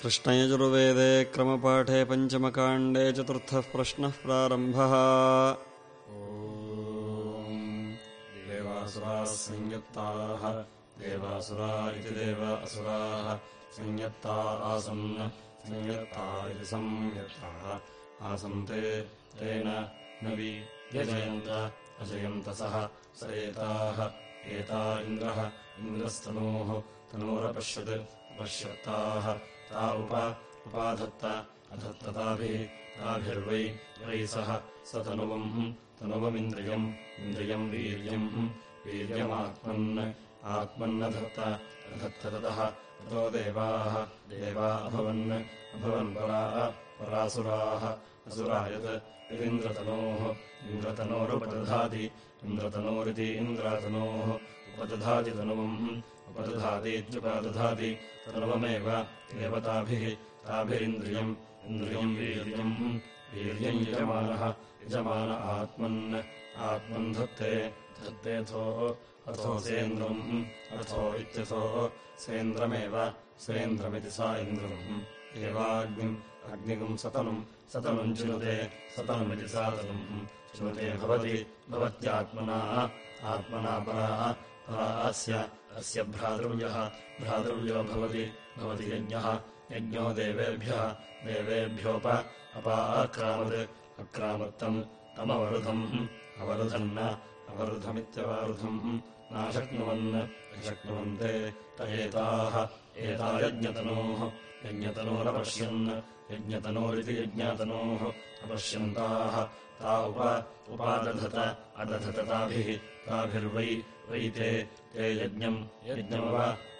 कृष्णयजुर्वेदे क्रमपाठे पञ्चमकाण्डे चतुर्थः प्रश्नः प्रारम्भः। देवासुराः संयुक्ताः देवासुरा इति देव असुराः संयत्ता आसन् संयत्ता इति संयत्ताः आसन्ते तेन न वि व्यजयन्त अजयन्तसः स एताः एता इन्द्रः इन्द्रस्तनोः तनोरपश्यत् अपश्यत्ताः ता उप उपाधत्त अधत्तताभिः ताभिर्वै वै सह स तनुवम् तनुवमिन्द्रियम् इन्द्रियम् वीर्यम् वीर्यमात्मन् आत्मन्नधत्त अधत्त ततः देवाः देवा अभवन् अभवन् पराः परासुराः असुरा यत् यदिन्द्रतनोः इन्द्रतनोरुपदधाति इन्द्रतनोरिति इन्द्रातनोः उपदधाति तनुवम् उपदधातीत्युपदधाति तनुवमेव देवताभिः ताभिरिन्द्रियम् इन्द्रियम् वीर्यम् वीर्यम् यजमानः यजमान आत्मन् आत्मन् धत्ते धत्तेऽथो अथो सेन्द्रम् अथो इत्यथो सेन्द्रमेव सेन्द्रमिति सा इन्द्रम्। एवाग्निम् अग्निगुम् सतनुम् सतनुम् चिनुते सतनुमिति सातनुम्। चिनुते भवति भवत्यात्मना आत्मना परा अस्य अस्य भ्रातृव्यः भ्रातृव्यो भवति भवति यज्ञः यज्ञो देवेभ्यः देवेभ्योप अपाक्रामत् अक्रामत्तम् तमवरुधम् अवरुधन्न अवरुधमित्यवरुधम् नाशक्नुवन् शक्नुवन्ते त एताः एता यज्ञतनोः यज्ञतनोरपश्यन् यज्ञतनोरिति यज्ञातनोः अपश्यन्ताः ता उप उपादधत अदधत ताभिः ताभिर्वै वै ते ते यज्ञम् यज्ञमव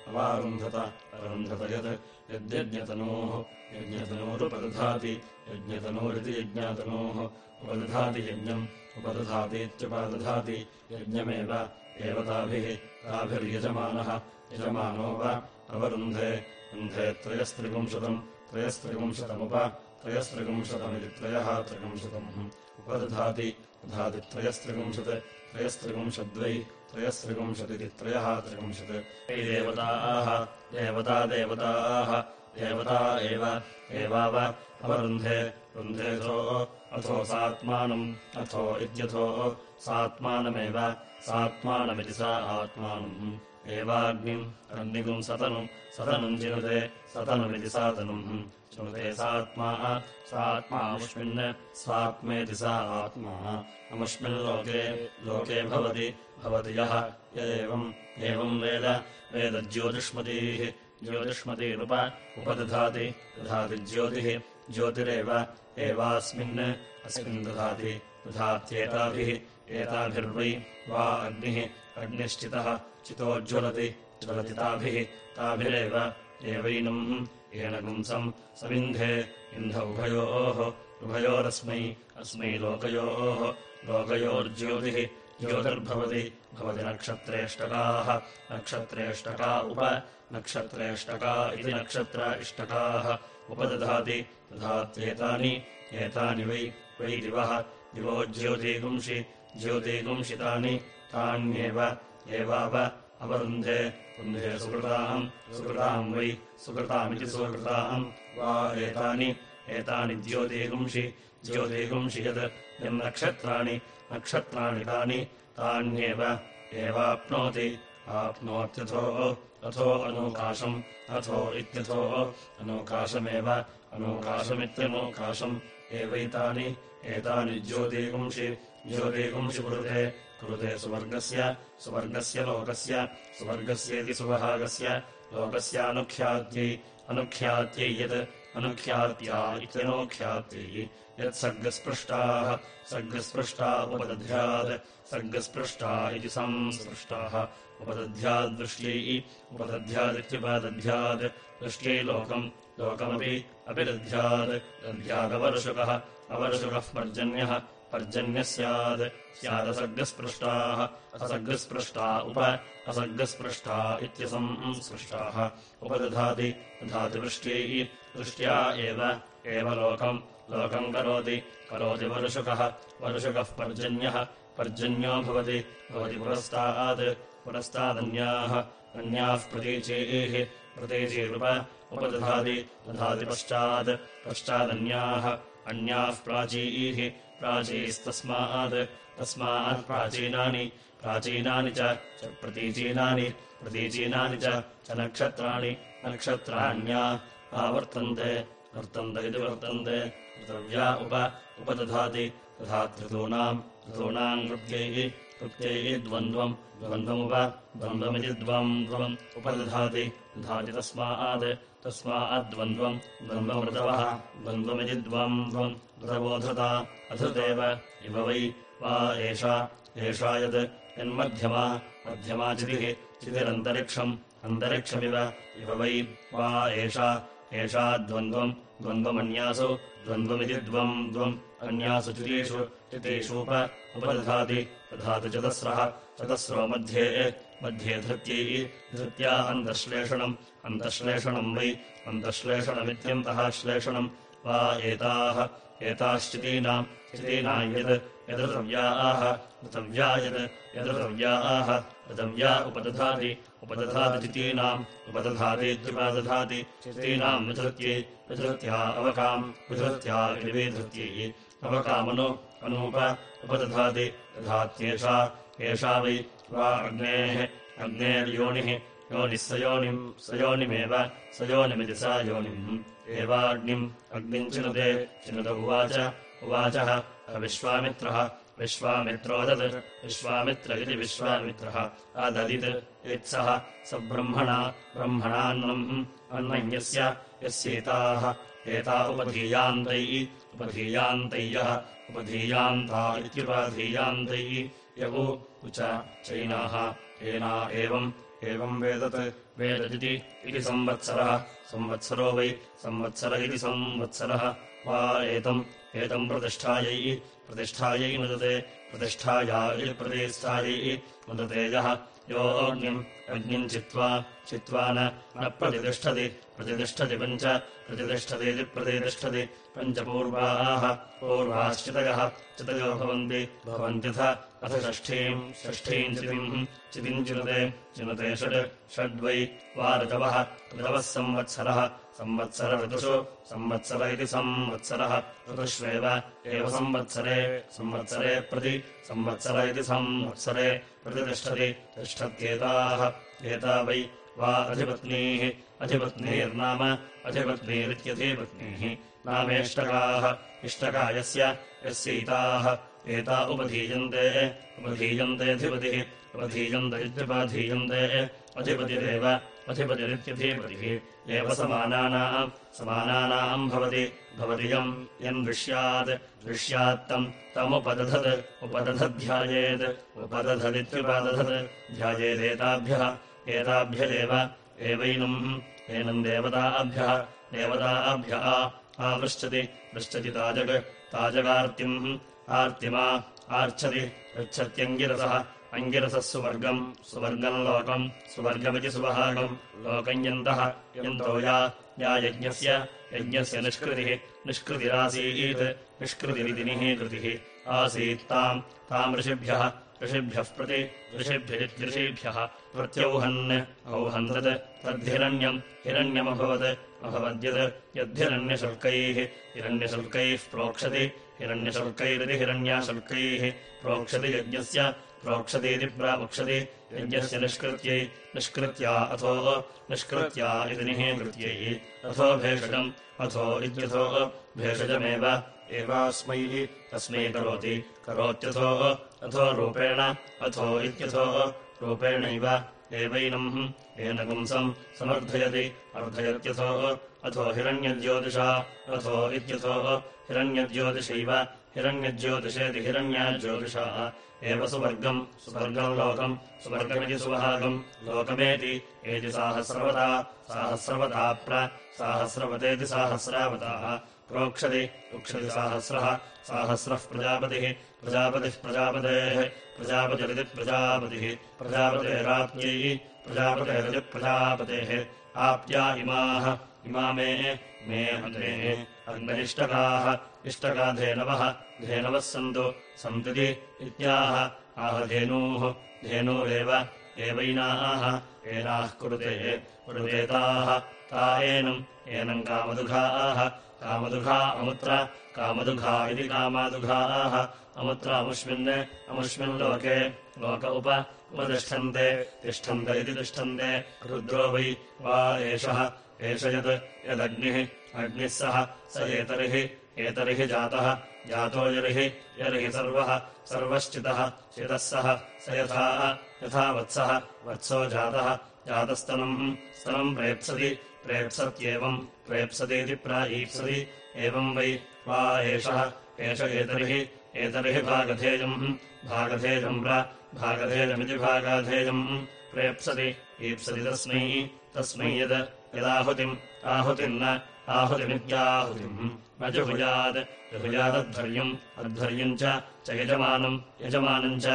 अवारुन्धत अरुन्धत यत् यद्यज्ञतनोः यज्ञतनोरुपदधाति यज्ञतनोरिति यज्ञातनोः उपदधाति यज्ञम् उपदधातीत्युपदधाति यज्ञमेव एव ताभिः ताभिर्यजमानः यजमानो वा अवरुन्धे रुन्धे त्रयस्त्रिपुंशतम् त्रयस्त्रिपुंशतमुप त्रयस्त्रिपुंशतमिति त्रयः त्रिपुंशतम् उपदधाति दधाति त्रयस्त्रिपुंशत् त्रयस्त्रिपुंशद्वै त्रयस्त्रिपुंशदिति त्रयः त्रिपुंशत् देवताः देवता देवताः देवता एव एवाव अवरुन्धे रुन्धेऽथो अथो सात्मानम् अथो इत्यथो सात्मानमेव सात्मानमिति सा आत्मानम् एवाग्निम् अग्निगुम् सतनुम् सतनुम् चिनुते सतनुमिति सातनुम् चिनुते सात्मा सात्मामुष्मिन् स्वात्मेति सा आत्मा। अमुष्मिल्लोके लोके भवति भवति य एवम् एवम् वेद वेदज्योतिष्मतीः ज्योतिष्मतीरुप उपदधाति दधाति ज्योतिः ज्योतिरेव एवास्मिन् अस्मिन् दधाति दधात्येताभिः एताभिर्वै वा अग्निः अग्निश्चितः चितोज्ज्वलति ज्वलति ताभिः ताभिरेव एवैनम् येन पुंसम् सविन्धे इन्ध उभयोः उभयोरस्मै अस्मै लोकयोः। लोकयोर्ज्योतिः ज्योतिर्भवति भवति नक्षत्रेष्टकाः। नक्षत्रेष्टका उप नक्षत्रेष्टका इति नक्षत्र इष्टकाः उपदधाति दधात्येतानि एतानि वै वै दिवः। दिवो ज्योतिगुंषि ज्योतिगुंषितानि तान्येव एवाव अवरुन्धे वृन्धे सुकृताम् सुकृताम् वै सुकृतामिति सुकृताम् वा एतानि एतानि ज्योतिगुंषि ज्योतिगुंषि यत् यन्नक्षत्राणि नक्षत्राणि तानि तान्येव एवाप्नोति आप्नोत्यथो अथो अनूकाशम् अथो इत्यथो अनूकाशमेव अनूकाशमित्यनूकाशम्। एवैतानि एतानि ज्योतिगुंषि ज्योतिगुंषि कुरुते कुरुते सुवर्गस्य सुवर्गस्य लोकस्य सुवर्गस्येति सुवभागस्य लोकस्यानुख्यात्यै अनुख्यात्यै यत् अनुख्यात्या इत्यनोख्यात्यै यत्सर्गस्पृष्टाः सर्गस्पृष्टा उपदध्यात् सर्गस्पृष्टा इति संस्पृष्टाः उपदध्याद्दृष्ट्यै उपदध्यादित्युपदध्यात् लोकम् लोकमपि अपि दध्यात् दध्यादवर्षुकः अवर्षुकः पर्जन्यः पर्जन्यः स्यात् स्यादसर्गस्पृष्टाः असर्गस्पृष्टा उप असर्गस्पृष्टा इत्यसंस्पृष्टाः उपदधाति। दधाति वृष्ट्यै दृष्ट्या एव। एव लोकम्। लोकम् करोति। करोति वर्षुकः। वर्षुकः पर्जन्यः। पर्जन्यो भवति। भवति पुरस्तात्। पुरस्तादन्याः। अन्याः प्रतीचीः। प्रतीचीरुप। उपदधाति। दधाति पश्चात्। पश्चादन्याः अन्याः प्राचीः प्राचीस्तस्मात् तस्मात् प्राचीनानि प्राचीनानि च प्रतीचीनानि प्रतीचीनानि च नक्षत्राणि नक्षत्राण्या आवर्तन्ते वर्तन्त इति वर्तन्ते ऋतव्या उप उपदधाति तथा ऋतूनाम् कृत्यैः कृत्यैः द्वन्द्वम् द्वन्द्वमुप द्वन्द्वमिति द्वन्द्वम् उपदधाति दधाति तस्मात् तस्माद्वन्द्वम् द्वन्द्वमृतवः द्वन्द्वमिति द्वन्द्वम् ऋतवोधृता अधृतेव इव वै वा एषा एषा यत् यन्मध्यमा मध्यमा चितिः चितिरन्तरिक्षम् अन्तरिक्षमिव इव वै वा एषा एषा द्वन्द्वम् द्वन्द्वमन्यासु द्वन्द्वमिति द्वन्द्वम् अन्यासु चितीषु चितीषूप उपदधाति दधाति चतस्रः चतस्रो मध्ये मध्ये धृत्यै धृत्या अन्तःश्लेषणम् अन्तःश्लेषणम् वै अन्तःश्लेषणमित्यन्तः श्लेषणम्। वा एताः एताश्चितीनाम् चितीनाम् यत् यदृतव्याः ऋतव्या यत् यदृतव्याः ऋतव्या उपदधाति उपदधाति चितीनाम् उपदधातीत्युपदधाति चितीनाम् विधृत्यै विधृत्या अवकाम् विधृत्या विधृत्यै अवकामनु अनूप उपदधाति दधात्येषा एषा वै अग्नेः अग्नेर्योनिः योनिः स योनिम् स योनिमेव स योनिमिति सा योनिम्। एवाग्निम् अग्निम् चिनुते चिनुत उवाच उवाचः विश्वामित्रः विश्वामित्रोदत् विश्वामित्र इति विश्वामित्रः अददित् इत्सः स ब्रह्मणा ब्रह्मणान्नम् अन्नम् यस्य यस्येताः एता उपधीयान्तैः उपधीयान्तय्यः उपधीयान्ता इत्युपधीयान्तैः यगु उच चैनाः। एना एवम् एवम् वेदत्। वेददिति इति संवत्सरः। संवत्सरो वै संवत्सर इति संवत्सरः। वा एतम् एतम् प्रतिष्ठायै प्रतिष्ठायै मुदते। प्रतिष्ठाया प्रतिष्ठायै मुदते यः। यो अग्निम् चित्वा चित्वा न प्रतिष्ठति प्रतिष्ठति पञ्च प्रतिष्ठति पञ्चपूर्वाः पूर्वाश्चितयः। चितयो भवन्ति भवन्त्यथ अथ षष्ठीम् षष्ठीम् चितिम् चितिम् चिनुते चिनुते षड् षड्वै वा ऋतवः ऋतवः संवत्सरः संवत्सर ऋतुषु संवत्सर इति संवत्सरः ऋतुष्वेव एव संवत्सरे संवत्सरे प्रति संवत्सर इति संवत्सरे प्रतिष्ठति तिष्ठत्येताः एता वै वा अधिपत्नीः अधिपत्नीर्नाम अधिपत्नीरित्यधिपत्नीः नामेष्टकाः इष्टका यस्य यस्यैताः एता उपधीयन्ते उपधीयन्तेऽधिपतिः उपधीयन्त इत्युपाधीयन्ते अधिपतिरेव अधिपतिरित्यधिपतिः। एव समानानाम् समानानाम् भवति भवतियम् यन्विष्यात् विष्यात्तम् तमुपदधत् उपदधध्यायेत् उपदधदित्युपदधत् ध्यायेदेताभ्यः एताभ्यदेव एवैनम् एनम् देवताभ्यः देवताभ्य आवृच्छति पृच्छति ताजग् ताजगार्तिम् आर्तिमा आर्च्छति पृच्छत्यङ्गिरसः अङ्गिरसः सुवर्गम् सुवर्गम् लोकम् सुवर्गमिति सुवहागम् लोकम् यन्तः यन्तो या या यज्ञस्य यज्ञस्य निष्कृतिः निष्कृतिरासीत् निष्कृतिरितिनिः कृतिः आसीत्ताम् ताम् ऋषिभ्यः ऋषिभ्यः प्रति ऋषिभ्यरित्यऋषिभ्यः प्रत्यौहन् औहन् तत् तद्धिरण्यम् हिरण्यमभवत् अभवद्यत् यद्धिरण्यशुल्कैः हिरण्यशुल्कैः प्रोक्षति हिरण्यशुल्कैरिति हिरण्याशुल्कैः प्रोक्षति यज्ञस्य प्रोक्षतीति प्रावक्षति यज्ञस्य निष्कृत्यै निष्कृत्या अथो निष्कृत्या इति निःकृत्यै अथो भेषजम् अथो इत्यथो भेषजमेव। एवास्मै तस्मै करोति करोत्यथो अथो रूपेण अथो इत्यथो रूपेणैव एवैनम्। येन पुंसम् समर्थयति अर्धयत्यथो अथो हिरण्यज्योतिषा अथो इत्यथो हिरण्यज्योतिषैव हिरण्यज्योतिषेति हिरण्याज्योतिषा। एव सुवर्गम् सुवर्गम् लोकम् सुवर्गमिति सुवहागम् लोकमेति एति साहस्रवता साहस्रवता प्र साहस्रवतेति साहस्रावताः। प्रोक्षति उक्षति साहस्रः साहस्रः प्रजापतिः प्रजापतिः प्रजापतेः प्रजापतिरिति प्रजापतिः प्रजापतेराप्त्यै प्रजापतेरिति प्रजापतेः। आप्या इमाः इमा मे मे अग्नेः अग्निष्टकाः इष्टका धेनवः धेनवः सन्तु सन्तिति इत्याह आह धेनूः धेनूरेव एवैनाः एनाः कुरुते ताः ता एनम् एनम् कामदुघाः कामदुघा अमुत्र कामदुघा इति कामादुघाः अमुत्र अमुष्मिन् अमुष्मिन् लोके लोक उप उपतिष्ठन्ते तिष्ठन्त इति तिष्ठन्ते रुद्रो वै वा एषः एष यत् यदग्निः अग्निः सः स एतर्हि एतर्हि जातः जातो यर्हि यर्हि सर्वः सर्वश्चितः चितः सः स यथा यथा वत्सः वत्सो जातः जातस्तनम् स्तनम् प्रेप्सति प्रेप्सत्येवम् प्रेप्सतीति प्राईप्सति एवम् वै वा एषः एष एतर्हि एतर्हि भागधेयम् भागधेयम् प्र भागधेयमिति भागाधेयम् प्रेप्सति ईप्सति तस्मै तस्मै यद् यदाहुतिम् आहुतिम् न आहुतिमित्याहुतिम्। न जुहुयात् जुहुयादध्वर्यम् अध्वर्यम् च यजमानम् यजमानम् च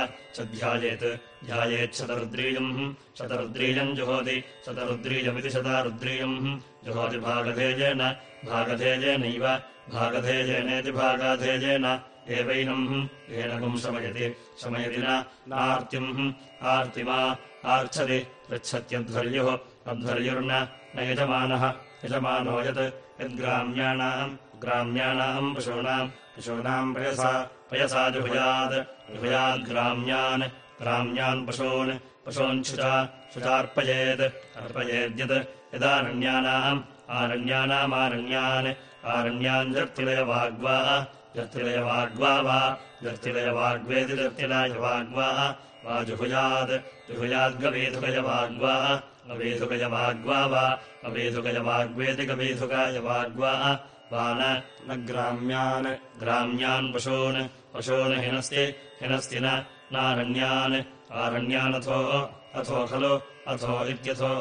ध्यायेत् ध्यायेच्छतरुद्रीयम् शतरुद्रीयम् जुहोति शतरुद्रीयमिति शतारुद्रीयम् जुहोति भागधेयेन भागधेयेनैव भागधेयेनेति भागाधेयेन। एवैनम् येनकम् शमयति शमयति नार्तिम्। आर्तिमा आर्च्छति पृच्छत्यध्वर्युः अध्वर्युर्न न यजमानः। यजमानो यत् यद्ग्राम्याणाम् ग्राम्याणाम् पशूनाम् पशूनाम् पयसा पयसा जुहुयात् जुहुयाद्ग्राम्यान् ग्राम्यान् पशून् पशूञ्छुचा शुचार्पयेत् अर्पयेद्यत्। यदारण्यानाम् आरण्यानामारण्यान् आरण्यान् जर्तिलयवाग्वा जर्तिलयवाग्वा वा। जर्तिलयवाग्वेति जर्तिलयवाग्वा वा जुहुयात् जुहुयाद्गवेधुकयवाग्वा अवेधुकयवाग्वा वा। अवेधुकयवाग्वेति गवेधुकायवाग्वा वा न ग्राम्यान् ग्राम्यान् पशून्। पशून् हिनस्ति हिनस्ति नारण्यान्। आरण्यानथो अथो खलु अथो इत्यथो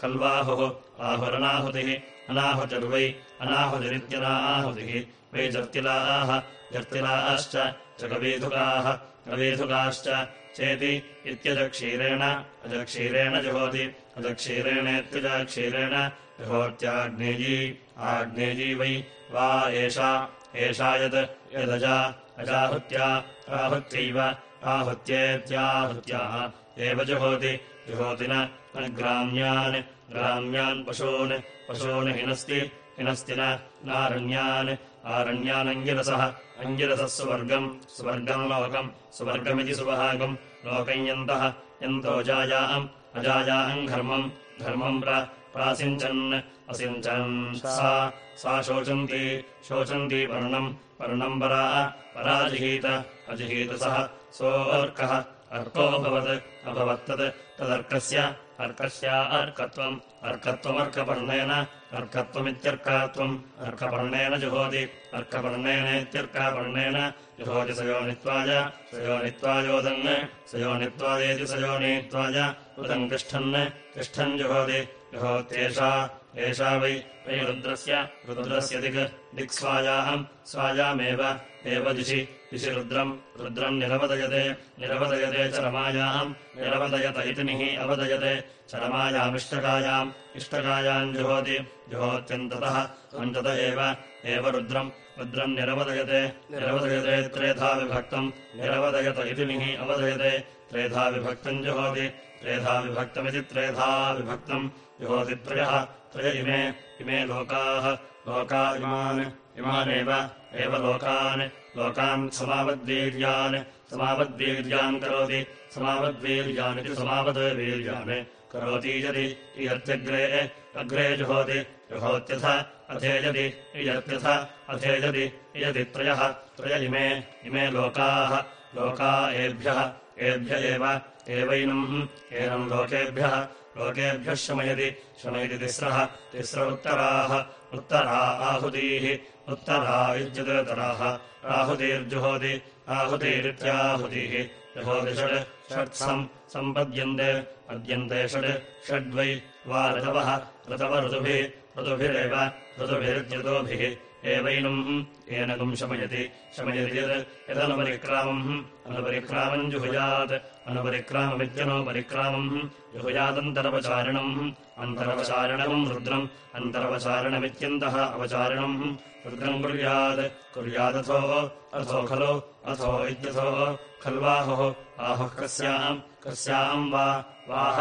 खल्वाहुः आहुरनाहुतिः अनाहुतिर्वै अनाहुतिरित्यनाहुतिः वै जर्तिलाः जर्तिलाश्च च कवीधुकाः कवीधुकाश्च चेति इत्यजक्षीरेण अजक्षीरेण जुहोति अजक्षीरेणेत्यजक्षीरेण जुहोत्याग्नेयी आग्नेयी वै वा एषा एषा यत् यदजा अजाहुत्या आहुत्यैव आहुत्येत्याहुत्याः एव जुहोति जुहोति न ग्राम्यान् ग्राम्यान् पशून् पशून् हिनस्ति हिनस्ति नारण्यान् आरण्यानङ्गिरसः अङ्गिरसः सुवर्गम्। स्वर्गम् लोकम्। स्वर्गमिति सुवहागम् लोकम् यन्तः। यन्तोजायाम् अजायाम् घर्मम्। घर्मम् प्रासिञ्चन्। असिञ्चन्। सा। सा शोचन्ती। शोचन्ती पर्णम्। पर्णम् परा। पराजिहीत। अजिहीतसः सोऽर्कः अर्कोऽभवत् अभवत्तत् तदर्कस्य अर्कस्य अर्कत्वम् अर्कत्वमर्कपर्णेन अर्कत्वमित्यर्कात्वम् अर्कपर्णेन जुहोति अर्कपर्णेनेत्यर्कापर्णेन जुहोति सयोनित्वाय सयोनित्वायोदन् सयोनित्वादेति सयोनित्वाय उदम् तिष्ठन् तिष्ठन् जुहोति जुहोत्येषा एषा वै वै रुद्रस्य रुद्रस्य दिक् दिक्स्वायाहम् स्वायामेव एव दिशि दिशि रुद्रम् रुद्रम् निरवदयते निरवदयते च रमायाम् निरवदयत इति निः अवदयते रमायामिष्टकायाम् इष्टकायाम् जुहोति जुहोत्यन्ततः अन्तत एव एव रुद्रम् रुद्रम् निरवदयते निरवदयते त्रेधा विभक्तम् निरवदयत इति निः अवदयते त्रेधा विभक्तम् जुहोति त्रेधा विभक्तमिति त्रेधा विभक्तम् जुहोति त्रयः त्रय इमे इमे लोकाः लोका इमान् इमानेव एव लोकान्। लोकान् समावद्वीर्यान्। समावद्वीर्यान् करोति। समावद्वीर्यानिति समावद्वीर्यान्। करोति यदि इयत्यग्रे अग्रे जुहोति। जुहोत्यथ अथेजति इयत्यथ अथेजति इयति त्रयः। त्रय इमे इमे लोकाः। लोका एभ्यः। एभ्य एव। एवैनम्। एनम् लोकेभ्यः। लोकेभ्यः शमयति। शमयति तिस्रः। तिस्र उत्तराः। उत्तरा आहुतीः उत्तरा इत्युदरतराः आहुतिर्जुहोति आहुतिरित्याहुतिः जुहोति षड् षट्सम् सम्पद्यन्ते पद्यन्ते षड् षड्वै वा ऋतवः ऋतव ऋतुभिः ऋतुभिरेव ऋतुभिरित्यतोभिः एवैनम् येनकम् शमयति शमयति यत् यदनुपरिक्रामम् अनुपरिक्रामम् जुहुयात् अनुपरिक्राममित्यनुपरिक्रामम् जुहुयादन्तरवचारिणम् अन्तरवचारिणम् रुद्रम् अन्तरवचारिणमित्यन्तः अवचारिणम् रुद्रम् कुर्यात् कुर्यादथो अथो खलु अथो इत्यथो खल्वाहुः आहुः कस्याम् कस्याम् वा वाह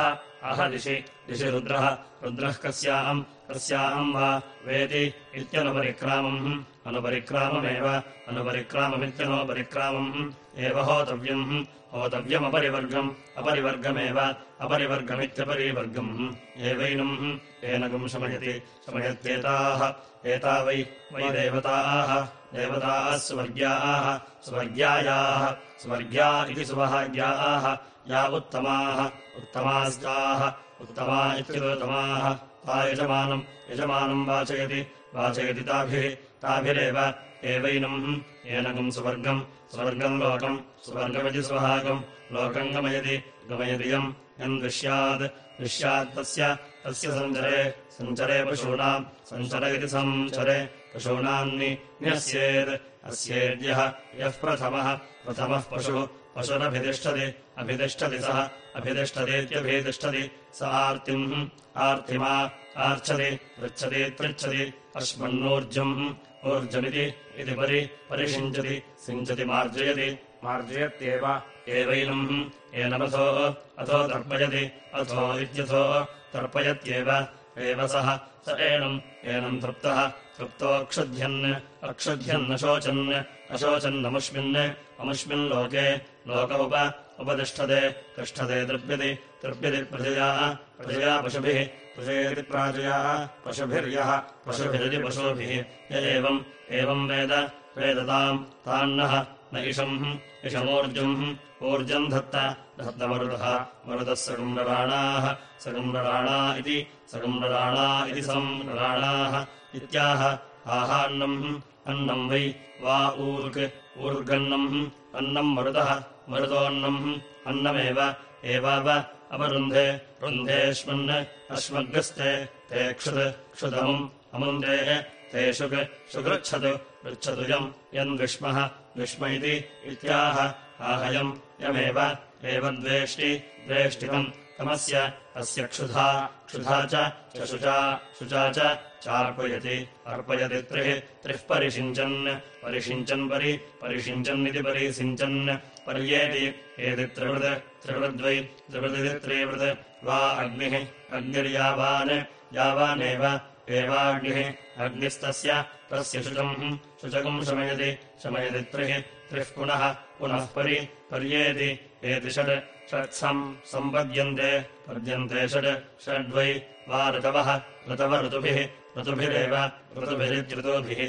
अह दिशि दिशि रुद्रः रुद्रः कस्याम् कस्याम् वा वेति इत्यनुपरिक्रामम्। अनुपरिक्राममेव अनुपरिक्राममित्यनोपरिक्रामम् एव होतव्यम् होतव्यमपरिवर्गम् अपरिवर्गमेव अपरिवर्गमित्यपरिवर्गम्। एवैनम् येनकम् शमयति शमयत्येताः। एता वै वै देवताः। देवताः स्वर्ग्याः स्वर्ग्यायाः स्वर्ग्या इति सुवहाग्याः या उत्तमाः उत्तमास्ताः उत्तमा इत्युत्तमाः ता यजमानम् यजमानम् वाचयति। वाचयति ताभिः ताभिरेव एवैनम्। येनकम् सुवर्गम् स्वर्गम् लोकम् स्वर्गमिति स्वहागम् लोकम् गमयति गमयति यम् दृश्यात्। दृश्यात्तस्य तस्य सञ्चरे सञ्चरे पशूनाम् सञ्चर इति सञ्चरे पशूनान्नि न्यस्येत् अस्येद्यः यः प्रथमः प्रथमः पशुः पशुरभितिष्ठति अभितिष्ठति सः अभितिष्ठतीत्यभितिष्ठति स आर्तिम् आर्तिमा आर्च्छति पृच्छति पृच्छति अश्मन्नूर्जम् ऊर्जमिति इति परि परिषिञ्चति सिञ्चति मार्जयति। मार्जयत्येव। एवैनम् येनमथो अथो तर्पयति अथो इत्यथो तर्पयत्येव। एव सः स एनम् एनम् तृप्तः तृप्तोऽक्षुध्यन् अक्षुध्यन्नशोचन् अशोचन्नमुष्मिन् अमुष्मिन् लोके लोक उप उपतिष्ठते तिष्ठते तृप्यति तृप्यति प्रजया प्रजया पशुभिः प्रजयति प्राजया पशुभिर्यः पशुभिरिति पशुभिः। य एवम् एवम् वेद वेदताम् तान्नः न इषम् इषमूर्जम् ऊर्जम् धत्त धत्तमरुतः मरुतः सगुम्रराणाः सगुम्रराणा इति सगुम्रराणा इति सम्राणाः इत्याह। आहान्नम् अन्नम् वै वा ऊर्क् ऊर्गन्नम् अन्नम् मरुतः मरुतोऽन्नम् अन्नमेव एवाव अपरुन्धे रुन्धेष्मन् अश्मग्रस्ते ते क्षुत् क्षुदमुम् अमुन्दे ते शुक् सुगृच्छतु पृच्छतु यम् यन्विष्मः विष्म इति इत्याह आहयम् यमेव एव द्वेष्टि द्वेष्टितम् तमस्य अस्य क्षुधा क्षुधा च शुचा शुचा च चार्पयति अर्पयति त्रिः त्रिः परिषिञ्चन्। परिषिञ्चन् परि परिषिञ्चन्निति परिसिञ्चन् पर्येति एति त्रिवृत् त्रिवृद्वै त्रिवृदिति त्रिवृत् वा अग्निः अग्निर्यावान् यावानेव एवाग्निः। अग्निस्तस्य तस्य शुचम् शुचकम् शमयति शमयति त्रिः त्रिः पुनः पुनः परि। पर्येति एति षड् षट्सम् सम्पद्यन्ते। पद्यन्ते षड् षड्वै। वा ऋतवः ऋतव ऋतुभिः ऋतुभिरेव ऋतुभिरित्यृतुभिः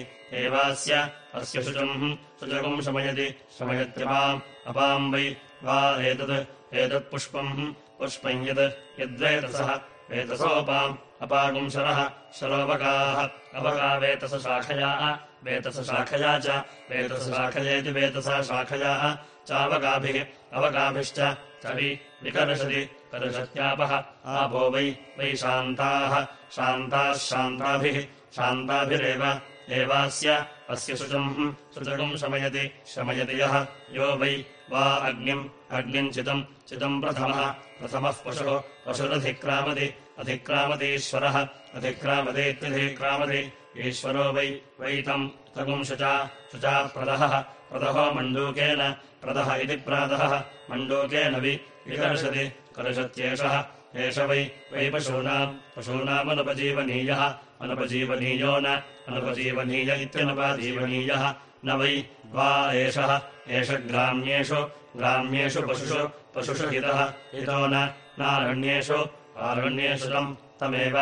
एवास्य अस्य शुचम् शुचकम् शमयति शमयत्यपाम् अपाम् वै वा एतत् एतत्पुष्पम् पुष्पम् यत् यद्वेतसः वेतसोपाम् अपागुम् शरः शरोपकाः अवका वेतसशाखयाः वेतसशाखया च वेतसशाखयेति वेतसा शाखयाः चावकाभिः अवकाभिश्च कवि विकर्षति कर्षत्यापः आपो वै वै शान्ताः। शान्ताः शान्ताभिः शान्ताभिरेव। एवास्य अस्य शुचम् शुचकम् शमयति शमयति यः। यो वै वा अग्निम् अग्निम् चितम् चितम् प्रथमः। प्रथमः पशुः पशुरधिक्रामति अधिक्रामतीश्वरः। अधिक्रामतीत्यधिक्रामति ईश्वरो वै वै तम् तगुम् शुचा शुचा प्रदहः प्रदहो मण्डूकेन प्रदः इति प्रातः। मण्डूकेन वि विकर्षति कर्षत्येषः। एष वै वै पशूनाम् पशूनामनुपजीवनीयः। अनुपजीवनीयो न अनुपजीवनीय इत्यनुपजीवनीयः। न वै वा एषः। एष ग्राम्येषु ग्राम्येषु पशुषु पशुषु हितः। हितो नारण्येषु आरण्येषु तम् तमेव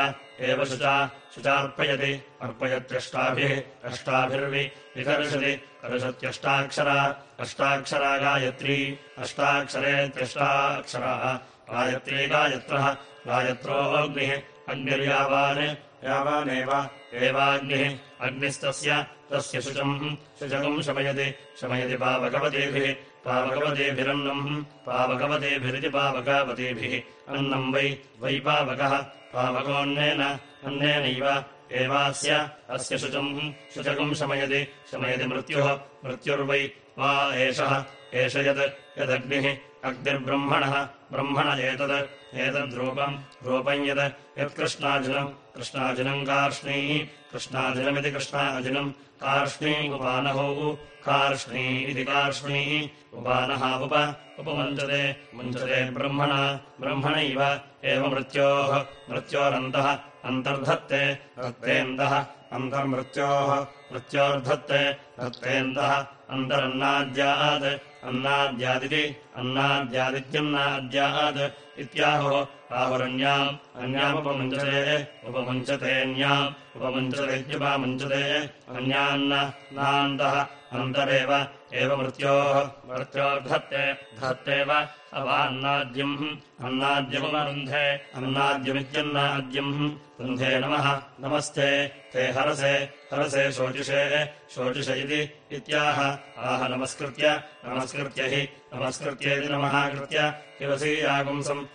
एव शुचा। शुचार्पयति अर्पयत्यष्टाभिः अष्टाभिर्वि विकर्षति कर्षत्यष्टाक्षरा अष्टाक्षरा गायत्री अष्टाक्षरेत्यष्टाक्षराः गायत्री गायत्रः गायत्रोऽग्निः अग्निर्यावान् यावानेव एवाग्निः अग्निस्तस्य तस्य शुचम् शुचकम् शमयति शमयति पावकवतीभिः पावकवतीभिरन्नम् पावकवतीभिरिति पावकावतीभिः अन्नम् वै वै पावकः पावकोऽन्नेन अन्नेनैव एवास्य अस्य शुचम् शुचकम् शमयति शमयति मृत्युः मृत्युर्वै वा एषः एष यत् यदग्निः अग्निर्ब्रह्मणः ब्रह्मण एतत् एतद्रूपम् रूपम् यत् यत्कृष्णार्जुनम् कृष्णार्जुनम् कार्ष्णी कृष्णार्जुनमिति कृष्णार्जुनम् कार्ष्णी उपानहौ कार्ष्णी इति कार्ष्णी। उपानः उप उपमुञ्चते मुञ्चते ब्रह्मणा ब्रह्मणैव एव मृत्योः मृत्योरन्तः अन्तर्धत्ते धत्तेन्दः अन्तर्मृत्योः मृत्योर्धत्ते धत्तेन्दः अन्तरन्नाद्यात् अन्नाद्यादिति अन्नाद्यादित्यन्नाद्यात् इत्याहुः। आहुरन्याम् अन्यामुपमुञ्चते उपमुञ्चतेऽन्याम् उपमुञ्चतेत्युपमुञ्चते अन्यान्न नान्तः अन्तरेव एव मृत्योः मृत्योर्धत्ते धत्तेव अवान्नाद्यम् अन्नाद्यमुपरुन्धे अन्नाद्यमित्यन्नाद्यम्। रुन्धे नमः नमस्ते ते हरसे हरसे शोचिषे शोचिष इति इत्याह। आह नमस्कृत्य। नमस्कृत्य हि। नमस्कृत्येति नमः कृत्य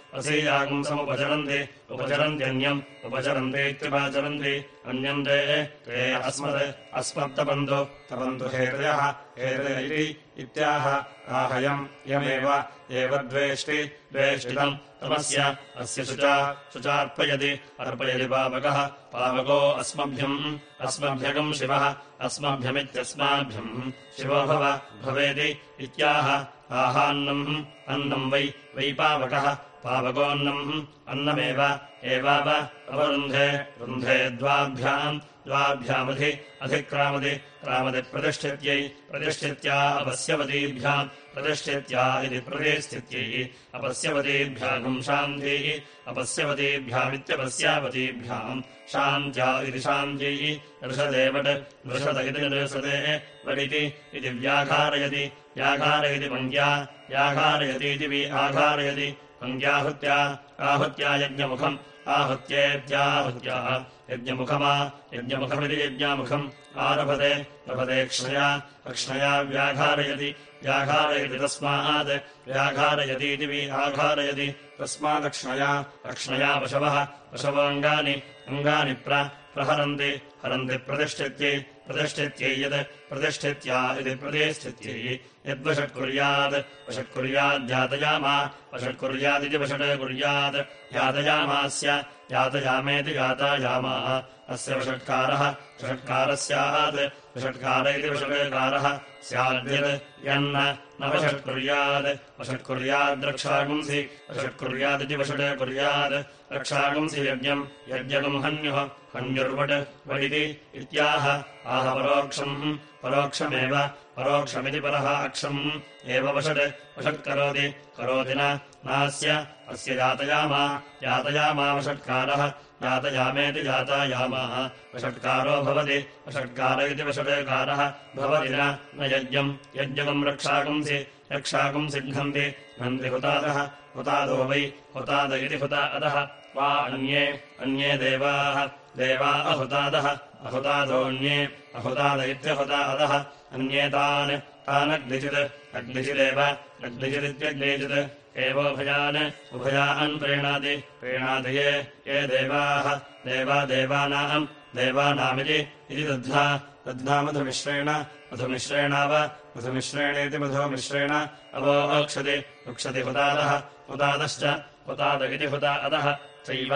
किवसीयागुंसम् वसीयागुंसमुपचरन्ति उपचरन्त्यन्यम्। उपचरन्तीत्युपाचरन्ति अन्यम् ते ते अस्मत् अस्मत्तपन्तु। तपन्तु हेतय इति इत्याह। आहयम् यमेव एव द्वेष्टि। द्वेष्टितम्। तमस्य अस्य शुचा शुचार्पयति। अर्पयति पावकः पावको अस्मभ्यम्। अस्मभ्यगम् शिवः। अस्मभ्यमित्यस्माभ्यम्। शिवो भव भवेति। इत्याह। आहान्नम्। अन्नम् वै वै पावकः पावकोऽन्नम् अन्नमेव एवाव अवरुन्धे रुन्धे द्वाभ्याम् द्वाभ्यामधि अधिक्रामदि क्रामदि प्रतिष्ठित्यै प्रतिष्ठित्या अपस्यवतीभ्याम् प्रतिष्ठित्या इति प्रतिस्थित्यै अपस्यवतीभ्यागम् शान्तिः अपस्यवतीभ्यामित्यपस्यावतीभ्याम् शान्त्या इति शान्त्यै नृषदेवट् नृषद इति नृषदे वडिति इति व्याघारयति व्याघारयति पङ्क्या व्याघारयतीति वि आघारयति पङ्क्याहुत्या आहुत्या यज्ञमुखम्। आहत्येत्याहुत्या यज्ञमुखमा यज्ञमुखमिति यज्ञामुखम्। आरभते लभते क्षया अक्ष्णया व्याघारयति। व्याघारयति तस्मात् व्याघारयतीति वि आघारयति। तस्मादक्ष्णया अक्ष्णया पशवः पशवाङ्गानि अङ्गानि प्रहरन्ति हरन्ति प्रतिष्ठित्यै प्रतिष्ठित्यै यत् प्रतिष्ठित्या इति प्रतिष्ठित्यै यद्वषट्कुर्यात् वषट्कुर्याद्यातयामा वषट्कुर्यादिति वषट् कुर्यात् यातयामास्य यातयामेति यातायामाः अस्य वषट्कारः वषट्कारः स्यात् वषट्कार इति वषट्कारः स्याद्यत् यन्न न वषट्कुर्यात् वषट्कुर्याद्रक्षागुंसि वषट्कुर्यादिति वषट् कुर्यात् रक्षागुंसि यज्ञम् यज्ञगम् हन्युः हन्युर्वट् वडिति इत्याह आह परोक्षम् परोक्षमेव परोक्षमिति परः अक्षम्। एव वषट् वषट्करोति करोति नास्य। अस्य यातयामा यातयामा वषट्कारः। यातयामेति यातायामाः वषट्कारो भवति। वषट्कार इति वषट्कारः। भवति न। यज्ञम्। यज्ञकम् रक्षागुंसि। घ्नन्ति। घ्नन्ति हुतादः। हुतादो वै। हुताद इति हुता अधः। वा अन्ये। अन्ये देवाः। देवा अहुतादः। अहुतादोऽन्ये अहुताद इत्यहुता अधः अन्येतान् तानग्निचित् अग्निचिदेव अग्निचिदित्यग्निचित् एवोभयान् उभयान् प्रीणाति प्रीणाति ये ये देवाः। देवा देवानाम् देवानामिति इति दध्ना दध्ना मधुमिश्रेण मधुमिश्रेणाव मधुमिश्रेणेति मधुमिश्रेण। अवोक्षति वक्षति हुतादः हुतादश्च हुताद इति हुता अधः चैव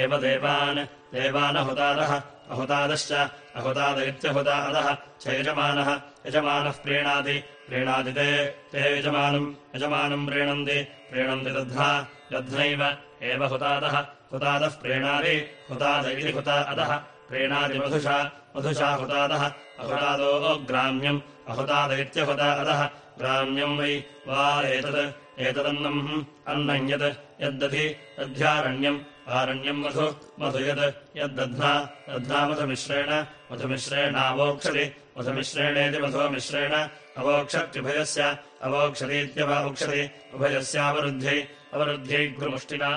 एव देवान् देवानहुतादः अहुतादश्च अहुताद इत्यहुता अधः च यजमानः यजमानः प्रीणाति प्रीणाति ते ते यजमानम् यजमानम् प्रीणन्ति प्रीणन्ति दध्ना दध्नैव एव हुतादः हुतादः प्रीणाति हुताद इति हुता अधः प्रीणाति मधुषा मधुषा हुतादः अहुतादो ग्राम्यम् अहुताद इत्यहुता अधः ग्राम्यम् वै वा एतत् एतदन्नम् अन्नम् यत् यद्दधि दध्यारण्यम् आरण्यम् मधु मधु यत् यद्दध्ना दध्ना मधुमिश्रेण मधुमिश्रेणावोक्षति मधुमिश्रेणेति मधुमिश्रेण अवोक्षत्युभयस्य अवोक्षतीत्यवोक्षति उभयस्यावरुद्ध्यै अवरुद्ध्यै घृमुष्टिना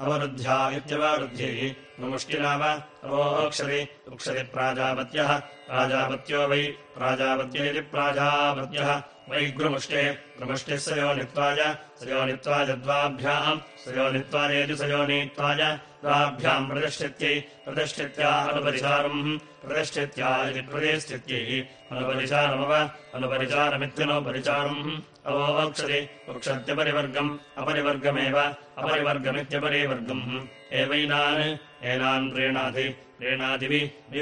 अवरुद्ध्या इत्यवरुद्धिः मुष्टिनाव अवोक्षति उक्षति प्राजापत्यः। प्राजापत्यो वै प्राजापत्य इति प्राजापत्यः। वै गुरुमुष्टिः गुरुमुष्टिः सयोनित्वाय सयोनित्वाय द्वाभ्याम्। सयोनित्वायेति सयोनित्वाय द्वाभ्याम् प्रतिष्ठित्यै प्रतिष्ठित्या अनुपरिचारम् प्रतिष्ठित्या इति प्रतिष्ठित्यै अनुपरिचारमव अनुपरिचारमित्यनुपरिचारम् अवोक्षति वक्षत्यपरिवर्गम् अपरिवर्गमेव। अपरिवर्गमित्यपरिवर्गम्। एवैनान्। एनान् प्रीणाति प्रीणादिवि। वि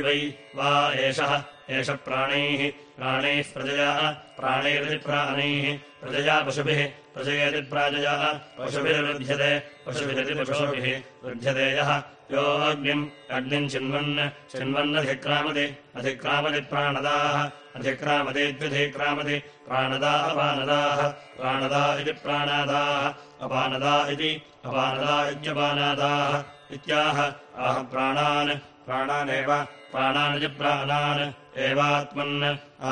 एषः। एष प्राणैः। प्राणैः प्रजया। प्राणैरिति प्राणैः। प्रजया पशुभिः। प्रजयेति प्राजया। पशुभिर्वृध्यते पशुभिरिति पशुभिः। वृध्यते यः यो अग्निम् अग्निम् चिन्वन् चिन्वन्नधिक्रामति अधिक्रामति प्राणदाः अधिक्रामतीत्यधिक्रामति प्राणदा अपानदाः प्राणदा इति प्राणादाः अपानदा इति अपानदा इत्यपानादाः इत्याह आह प्राणान् प्राणानेव प्राणानिति प्राणान् एवात्मन्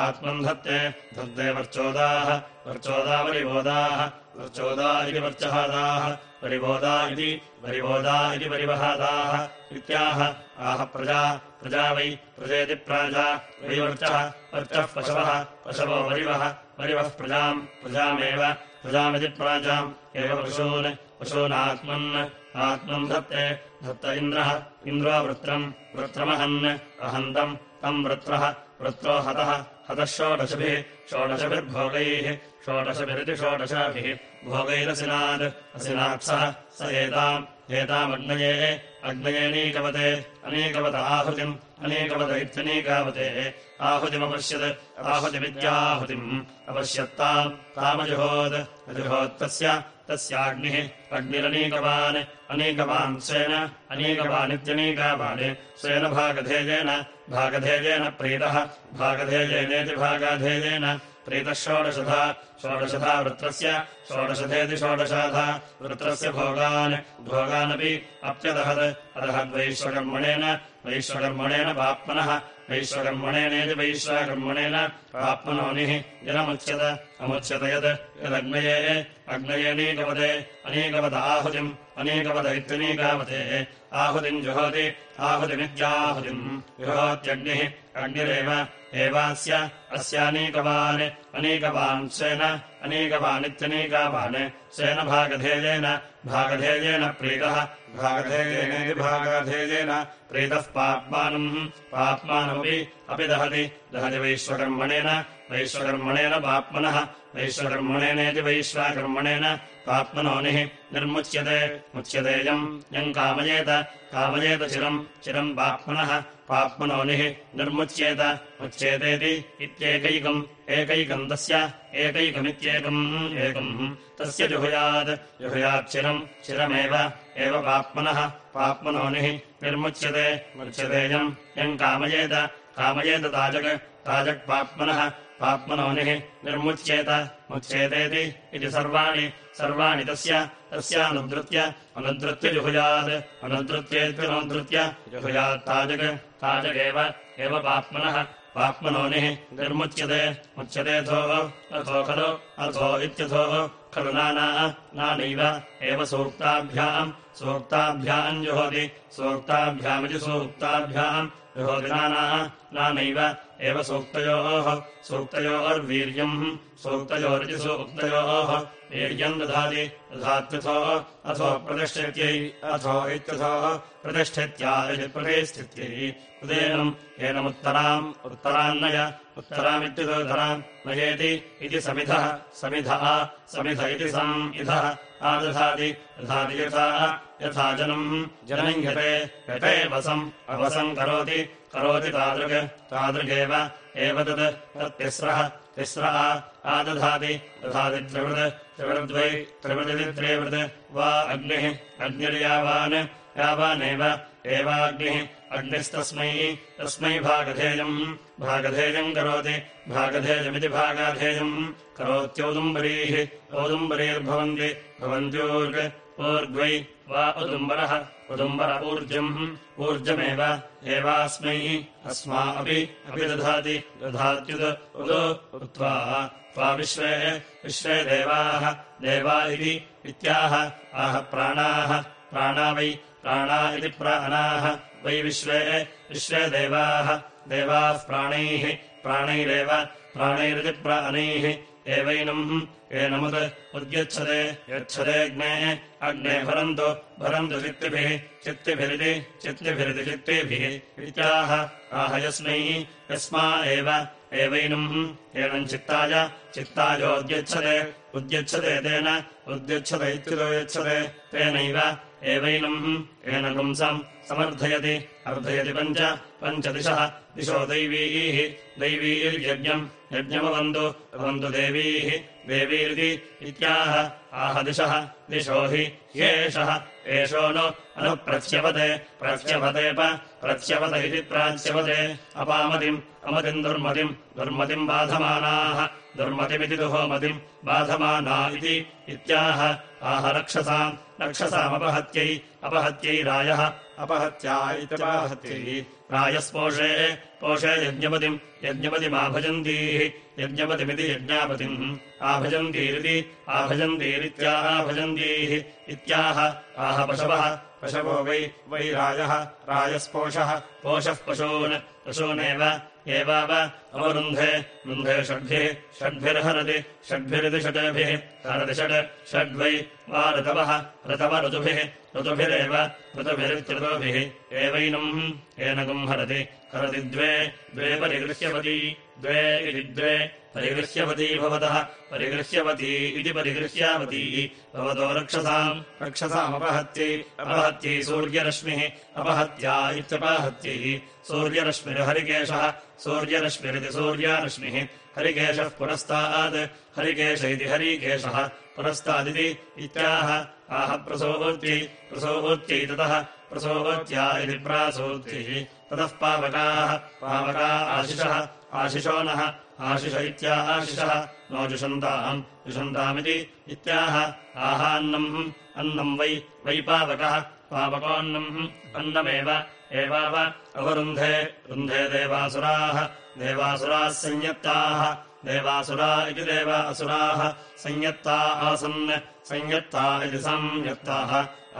आत्मन् धत्ते धत्ते वर्चोदाः वर्चोदा वरिबोधाः वर्चोदा इति वर्चहादाः परिबोधा इति परिबोधा इति परिवहादाः इत्याह। आह प्रजा प्रजा वै प्रजेति प्राजा वैवर्चः वर्चः पशवः पशवो वरिवः वरिवः प्रजाम् प्रजामेव प्रजामिति प्राजाम् एव पशून् पशूनात्मन् आत्मम् धत्ते धत्त इन्द्रः इन्द्रो वृत्रम् वृत्रमहन् अहन्तम् तम् वृत्रः वृत्रो हतः हतः षोडशभिः षोडशभिर्भोगैः षोडशभिरिति षोडशाभिः। भोगैरसिनात् असिनात्सः स एताम्। एतामग्नये अग्नयेनीकवते अनेकवत आहुतिम् अनेकवत इत्यनेकावते। आहुतिमपश्यत् आहुतिमित्याहुतिम् अपश्यत्ताम् तामजुहोत् अजुहोत्तस्य तस्याग्निः अग्निरनेकवान् अनेकवान् स्वेन अनेकवानित्यनेकावान्। स्वेन भागधेयेन भागधेयेन प्रीतः भागधेयेनेति भागाधेयेन। प्रीतः षोडशधा षोडशधा वृत्रस्य षोडशधेति षोडशाधा वृत्रस्य भोगान्। भोगानपि अप्यदहत् अदहद्वैश्वकर्मणेन वैश्वकर्मणेन पाप्मनः वैश्वकर्मणेनेति वैश्वकर्मणेन पाप्मनोनिः यदमुच्यत अमुच्यत यत् यदग्नये। अग्नयेनीकवते अनेकवद आहुतिम् अनेकवद इत्यनेकावते आहुतिम् जुहोति आहुतिमित्याहुतिम्। जुहोत्यग्निः अग्निरेव एवास्य अस्यानेकवान् अनेकवान् स्वेन अनेकवानित्यनेकावान्। स्वेन भागधेयेन भागधेयेन प्रीतः भागधेयेनेति भागधेयेन प्रीतः पाप्मानम्। पाप्मानमपि अपि दहति दहति वैश्वकर्मणेन वैश्वकर्मणेन पाप्मनः वैश्वकर्मणेनेति वैश्वाकर्मणेन पाप्मनोनिः निर्मुच्यते मुच्यतेयम् यम् कामयेत कामयेत चिरम् चिरम् पाप्मनः पाप्मनोनिः निर्मुच्येत मुच्येतेति इत्येकैकम् एकैकम् तस्य एकैकमित्येकम् एकम् तस्य जुहुयात् जुहुयाच्चिरम् चिरमेव एव पाप्मनः पाप्मनोनिः निर्मुच्यते मुच्यतेयम् यम् कामयेत कामयेत ताजक् ताजक्पाप्मनः पाप्मनोनिः निर्मुच्येत मुच्येतेति इति सर्वाणि सर्वाणि तस्य तस्यानुद्धृत्य अनुद्धृत्य जुहुयात् अनुद्धृत्येत्यनुद्धृत्य जुहुयात्ताजक् ताजगेव एव पाप्मनः पाप्मनोनिः निर्मुच्यते मुच्यतेऽथो अथो खलु अथो इत्यथो खलु नाना नानैव एव सूक्ताभ्याम् सूक्ताभ्याम् जुहोति सूक्ताभ्यामिति सूक्ताभ्याम् जुहोति नाना नानैव एव सूक्तयोः सूक्तयोर्वीर्यम् सूक्तयोरिति सूक्तयोः वीर्यम् दधाति दधात्यथो अथो प्रतिष्ठित्यै अथो इत्यथो प्रतिष्ठित्या इति प्रतिष्ठित्यै उदेनम् एनमुत्तराम् उत्तरान्नय उत्तरामित्युदोधराम् नयेति इति समिधः समिधः समिध इति सम् इधः आदधाति दधाति यथा यथा जनम्। जनम् यते यते वसम् अवसम् करोति करोति तादृक् तादृगेव एव तत् तत्तिस्रः तिस्रः आदधाति दधाति त्रिवृत् त्रिवृद्वै त्रिवृदिति त्रिवृत् वा अग्निः अग्निर्यावान् यावानेव एवाग्निः अग्निस्तस्मै तस्मै भागधेयम्। भागधेयम् करोति भागधेयमिति भागाधेयम्। करोत्यौदुम्बरीः औदुम्बरीर्भवन्ति भवन्त्यूर्ग् ऊर्ग्वै वा उदुम्बरः उदुम्बर ऊर्जम्। ऊर्जमेव एवास्मै अस्मा अपि अपि दधाति त्वा विश्वे विश्वे देवाः देवा इति इत्याह आह प्राणाः प्राणा वै प्राणा इति प्राणाः वै विश्वे विश्वे देवाः देवाः प्राणैः प्राणैरेव प्राणैरिति प्राणैः एवैनम् एनमुत् उद्यच्छते यच्छतेऽग्ने अग्ने भरन्तु भरन्तु चित्तिभिः चित्तिभिरिति चित्तिभिरिति चित्तिभिः इत्याह आह यस्मै यस्मा एव एवैनम् एनम् चित्ताय चित्तायोद्यच्छते उद्यच्छते तेन उद्यच्छत इत्युतो यच्छते तेनैव एवैनम् येन पुंसम् समर्थयति। अर्धयति पञ्च। पञ्चदिशः। दिशो दैवीः। दैवीर्यज्ञम्। यज्ञमवन्तु। अवन्तु देवीः। देवीरिति इत्याह। आह दिशः। हि ह्येषः एषो नु अनुप्रच्यवते प्रच्यवतेप प्रच्यवत इति प्राच्यवते अपामतिम्। अमतिम् दुर्मतिम्। दुर्मतिम् बाधमानाः। दुर्मतिमिति दुहोमतिम् बाधमाना इति इत्याह। आह रक्षसाम्। रक्षसामपहत्यै। अपहत्यै रायः अपहत्या इत्यपाहत्यै रायस्पोषे पोषे यज्ञपतिम्। यज्ञपतिमाभजन्तीः। यज्ञपतिमिति यज्ञापतिम्। आभजन्तीरिति आभजन्तीरित्याभजन्तीः इत्याह आह पशवः पशवो वै वै रायः रायस्पोषः पोषः पशून् पशूनेव एवाव अवरुन्धे रुन्धे षड्भिः षड्भिर्हरति षड्भिरिति षड्भिः हरति षड् षड्वै वा ऋतवः ऋतव ऋतुभिः ऋतुभिरेव ऋतुभिरित्यऋतुभिः एवैनम् एनकम् हरति हरति द्वे द्वे परिगृह्यवती द्वे इति द्वे परिगृह्यवती भवतः परिगृह्यवती इति परिगृह्यावती भवतो रक्षसाम् रक्षसामपहत्यै अपहत्यै सूर्यरश्मिः अपहत्या इत्यपहत्यै। सूर्यरश्मिर्हरिकेशः सूर्यरश्मिरिति सूर्यारश्मिः। हरिकेशः पुरस्तात् हरिकेश इति हरिकेशः। पुरस्तादिति इत्याह। आह प्रसोत्यै प्रसोत्यै ततः प्रसोत्या इति प्रासोत्यै। ततः पावकाः पावका आशिषः आशिषो नः आशिष इत्याशिषः नो जुषन्ताम् जुषन्तामिति इत्याह। आहान्नम् अन्नम् वै वै पावकः पावकोऽन्नम् अन्नमेव एवाव। अवरुन्धे रुन्धे देवासुराः देवासुराः संयत्ताः देवासुरा इति देवासुराः संयत्ता आसन् संयत्ता इति संयत्ताः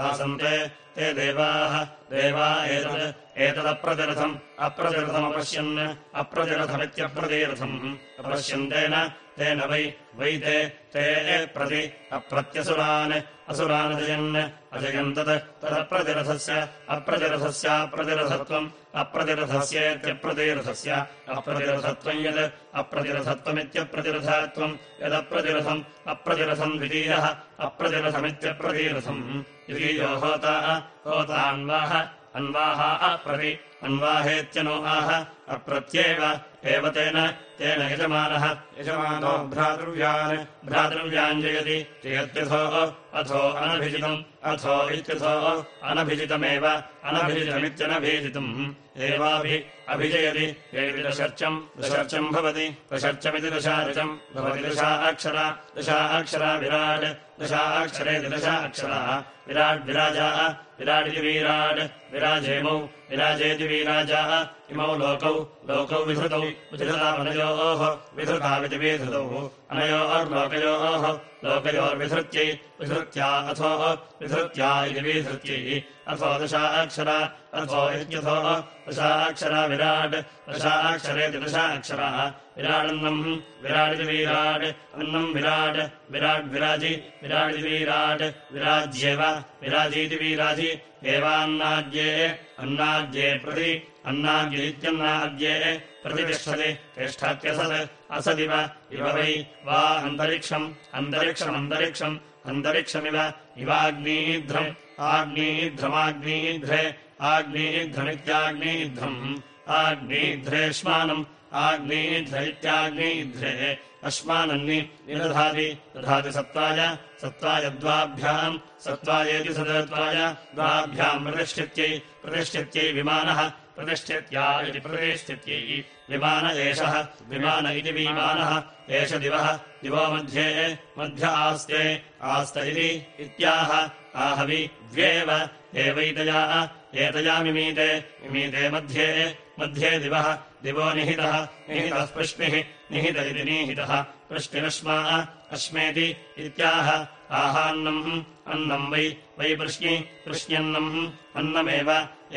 आसन्ते ते देवाः। देवा एतत् एतदप्रतिरथम् अप्रतिरथमपश्यन् अप्रतिरथमित्यप्रतिरथम् अपश्यन्तेन तेन वै वै ते ते प्रति अप्रत्यसुरान् असुरान् अजयन् अजयन् तत् तदप्रतिरथस्य अप्रतिरथस्याप्रतिरथत्वम् अप्रतिरथस्येत्यप्रतिरथस्य अप्रतिरथत्वम् यत् अप्रतिरथत्वमित्यप्रतिरथत्वम् यदप्रतिरथम् अप्रतिरथम् द्वितीयः अप्रतिरथमित्यप्रतिरथम् द्वितीयो होता होतान्वाः अन्वाः अप्रति अन्वाहेत्यनो आह अप्रत्येव एव तेन तेन यजमानः। यजमानो भ्रातृव्यान्। भ्रातृव्यान् जयति जयत्यथो अथो अनभिजितम् अथो इत्यथो अनभिजितमेव अनभिजितमित्यनभिजितम्। एवाभि अभिजयति यदि दशर्चम् दशर्चम् भवति। दशर्चमिति दशार्चम् भवति दशा अक्षरा दशा अक्षरा विराट् दशा अक्षरेति दशा अक्षरा। विराट् विराजा विराटिति वीराट् विराजेमौ विराजेति वीराजाः इमौ लोकौ लोकौ विधृतौ विधृतामनयोः विधृतामिति विधृतौ अनयोर्लोकयोः लोकयोर्विधृत्यै विधृत्या अथो विधृत्या इति विधृत्यै अथो दशाक्षरा अथो इत्यथो दशाक्षरा विराट् दशाक्षरेति दशाक्षरः विराडन्नम् विराडिति वीराट् अन्नम् विराट् विराट् विराजि विराडिति वीराट् विराज्येव विराजीति वीराजि एवान्नाद्ये अन्नाद्ये प्रति अन्नाद्य इत्यन्नाद्ये प्रतिष्ठति तिष्ठत्यसत् असदिव इव वै वा अन्तरिक्षम् अन्तरिक्षमन्तरिक्षम् अन्तरिक्षमिव इवाग्नीध्रम् आग्नीध्रमाग्नीध्रे आग्नीध्रमित्याग्नीध्रम् आग्नीध्रेष्मानम् आग्नीध्र इत्याग्नीध्रे अश्मानन्नि निदधाति दधाति सत्त्वाय सत्त्वाय द्वाभ्याम् सत्त्वायेति सदत्वाय द्वाभ्याम् प्रतिष्ठित्यै प्रतिष्ठित्यै विमानः प्रतिष्ठित्या इति प्रतिष्ठित्यै विमान एषः विमान इति विमानः एष दिवः दिवो मध्ये मध्य आस्ते आस्त इति इत्याह आहवि द्व्येव एवैतया एतया मिमीते मिमीते मध्ये मध्ये दिवः दिवो निहितः निहितः पृष्णिः निहित इति निहितः पृष्णिरश्मा अश्मेति इत्याह। आहान्नम् अन्नम् वै वै पृश्नि पृश्न्यन्नम् अन्नमेव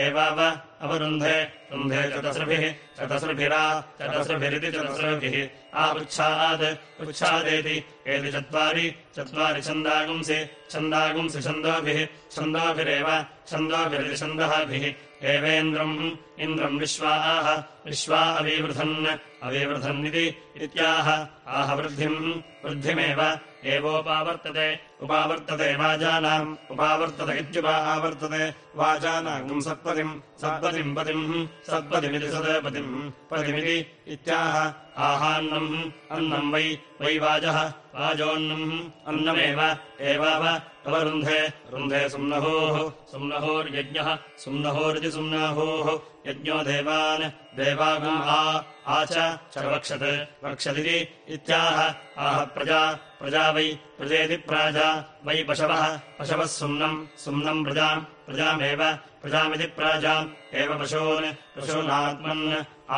एवाव अवरुन्धे रुन्धे चतसृभिः चतसृभिरा चतसृभिरिति चतसृभिः आपृच्छात् पृच्छादेति एति चत्वारि चत्वारि छन्दागुंसि छन्दागुंसि छन्दोभिः छन्दोभिरेव छन्दोभिरिति छन्दःभिः एवेन्द्रम् इन्द्रम् विश्वाः विश्वा अवीवृधन् अवीवृधन्निति इत्याह। आह वृद्धिम् वृद्धिमेव। एवोपावर्तते उपावर्तते वाजानाम् उपावर्तत इत्युपावर्तते वाजानाम् सत्पदिम् सत्पदिम् पतिम् सत्पदिमिति सदपतिम् पदिमिति इत्याह आहान्नम् अन्नम् वै वै वाजः वाजोऽन्नम् अन्नमेव एवाव अवरुन्धे रुन्धे सुम्नहोः सुम्नहोर्यज्ञः सुम्नहोरिति सुम्नाहोः यज्ञो देवान् देवागम् आ च वक्षत् वक्षदिति इत्याह आह प्रजा प्रजा वै प्रजेति प्राजा वै पशवः पशवः सुम्नम् सुम्नम् प्रजाम् प्रजामेव प्रजामिति प्राजाम् एव पशून् पशूनात्मन्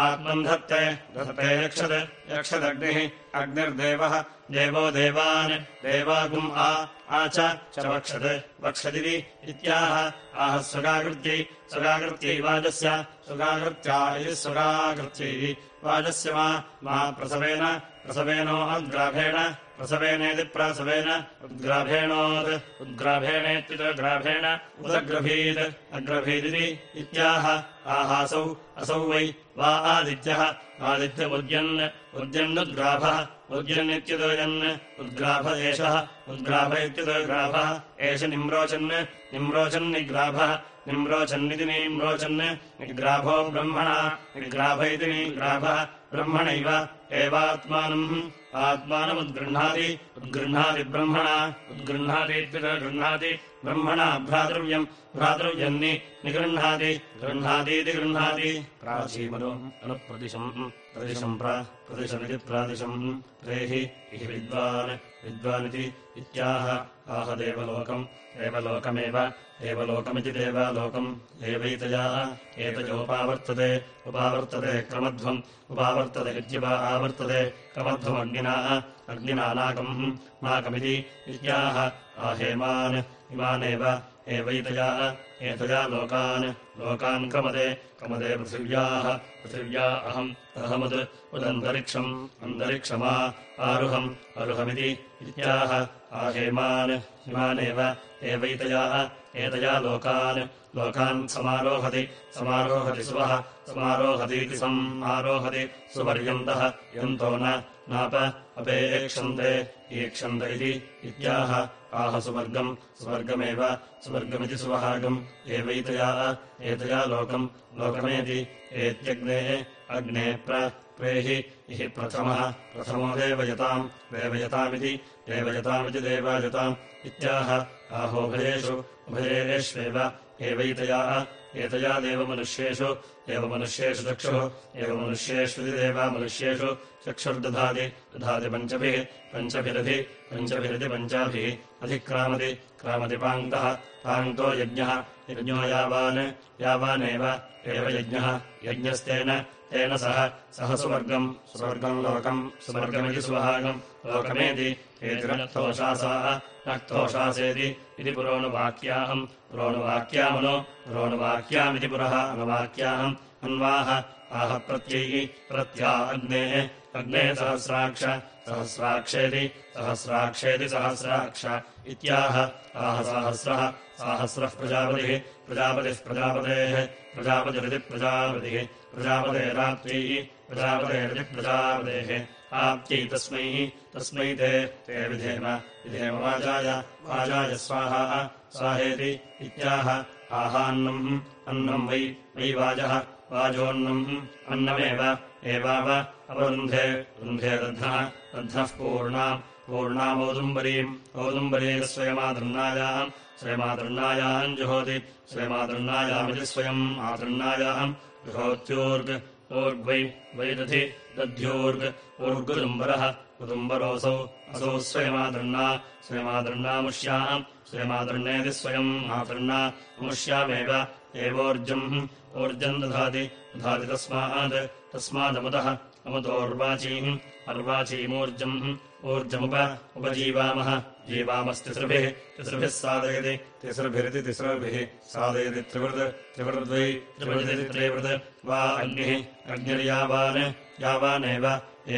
आत्मन् धत्ते धत्ते यक्षत् यक्षदग्निः अग्निर्देवः देवो देवान् देवागुम् आ च वक्षत् वक्षदिति इत्याह। आह स्वगाकृत्यै स्वगाकृत्यै वाजस्य सुगाकृत्या इति स्वगाकृत्यै वाजस्य मा प्रसवेन प्रसवेनो अग्राभेण प्रसवेनेति प्रासवेन उद्ग्राभेणोत् उद्ग्राभेणेत्युग्राभेण उदग्रभीत् अग्रभीदिति इत्याह आहासौ असौ वै वा आदित्यः आदित्यमुद्यन् उद्यन्नुद्ग्राभः उद्यन्नित्युदयन् उद्ग्राभ एषः उद्ग्राभ इत्युदग्राभः एष निम्रोचन् निम्रोचन्निग्राभः निम्रोचन्निति निम्रोचन् निग्राभो ब्रह्मणा निग्राभ इति निग्राभः ब्रह्मणैव एवात्मानम्। आत्मानमुद्गृह्णाति उद्गृह्णाति ब्रह्मणा उद्गृह्णातीत्युदगृह्णाति ब्रह्मणा भ्रातृव्यम्। भ्रातृव्यन्नि निगृह्णाति गृह्णातीति गृह्णाति। प्राचीमनो अनुप्रदिशम् प्रदिशम् प्रतिशमिति प्रादिशम्। प्रेहि इति विद्वान् विद्वानिति इत्याह। आह देवलोकम् देवलोकमेव देवलोकमिति देवालोकम् एवैतया एतयोपावर्तते उपावर्तते क्रमध्वम् उपावर्तते इत्युपा आवर्तते क्रमध्वमग्निना अग्निना नाकम् नाकमिति इत्याह आहेमान् इमानेव एवैतया एतया लोकान् लोकान् क्रमदे क्रमदे पृथिव्याः पृथिव्या अहम् अहमुद् उदन्तरिक्षम् अन्तरिक्षमा आरुहम् अरुहमिति इत्याह आहेमान् हिमानेव एवैतया एतया लोकान् लोकान् समारोहति समारोहति सुवः समारोहतीति सम् आरोहति सुपर्यन्तः यन्तो न नाप अपेक्षन्ते ईक्षन्त इति इत्याह आह सुवर्गम् सुवर्गमेव सुवर्गमिति सुवहागम् एवैतया एतया लोकम् लोकमेति एत्यग्ने अग्ने प्रेहि इहि प्रथमः। प्रथमो देवयताम्। देवयतामिति। देवयतामिति देवायताम्। इत्याह। आहोभयेषु उभयेष्वेव एवैतया। एतया देवमनुष्येषु। देवमनुष्येषु चक्षुः। एवमनुष्येष्विति देवामनुष्येषु। चक्षुर्दधाति। दधाति पञ्चभिः। पञ्चभिरधि। पञ्चभिरति पञ्चाभिः। अधिक्रामति। क्रामति पाङ्क्तः। पाङ्क्तो यज्ञः। यज्ञो यावान्। यावानेव। एव यज्ञः। यज्ञस्तेन तेन सह सह सुवर्गम् सुवर्गम् लोकम् सुवर्गमिति सुहागम् लोकमेति एतिरक्तोषासाः रक्तोषासेति इति पुरोणुवाक्याहम् पुरोणुवाक्यामनो पुरोणुवाक्यामिति पुरः अनुवाक्याहम्। अन्वाह आह प्रत्यैः प्रत्या अग्नेः अग्नेः सहस्राक्ष सहस्राक्षेति सहस्राक्षेति सहस्राक्ष इत्याह। आह सहस्रः साहस्रः प्रजापतिः प्रजापतिः प्रजापतेः प्रजापतिरिति प्रजापतिः प्रजापतेराप्त्यैः प्रजापतेरिति प्रजापतेः आप्त्यै तस्मै तस्मै ते ते विधेम विधेम वाजाय वाजाय स्वाहा स्वाहेति इत्याह आहान्नम् अन्नम् वै वै वाजः वाजोऽन्नम् अन्नमेव एवाव अवरुन्धे रुन्धे दध्नः दध्नः पूर्णा पूर्णामौदुम्बरीम् औदुम्बरीः स्वयमादृन्नायाम् स्वयमादृन्नायाम् जुहोति स्वयमादृन्नायामिति स्वयम् आदृन्नायाम् जुहोत्यूर्ग् ऊर्ग्वै वै दधि दध्यूर्ग् ऊर्गुदुम्बरः ऋतुम्बरोऽसौ असौ स्वयमादृण्णा स्वयमादृण्णामुष्याम् स्वयमादृण्णेति स्वयम् आदृण्णा अमुष्यामेव एवोर्जम् ऊर्जम् दधाति दधाति तस्मात् तस्मादमुदः अमुतोर्वाचीम् अर्वाचीमूर्जम् ऊर्जमुप उपजीवामः जीवामस्तिसृभिः तिसृभिः साधयति तिसृभिरिति तिसृभिः साधयति त्रिवृत् त्रिवृद्वै त्रिवृदिति त्रिवृत् वा अग्निः अग्निर्यावान् यावानेव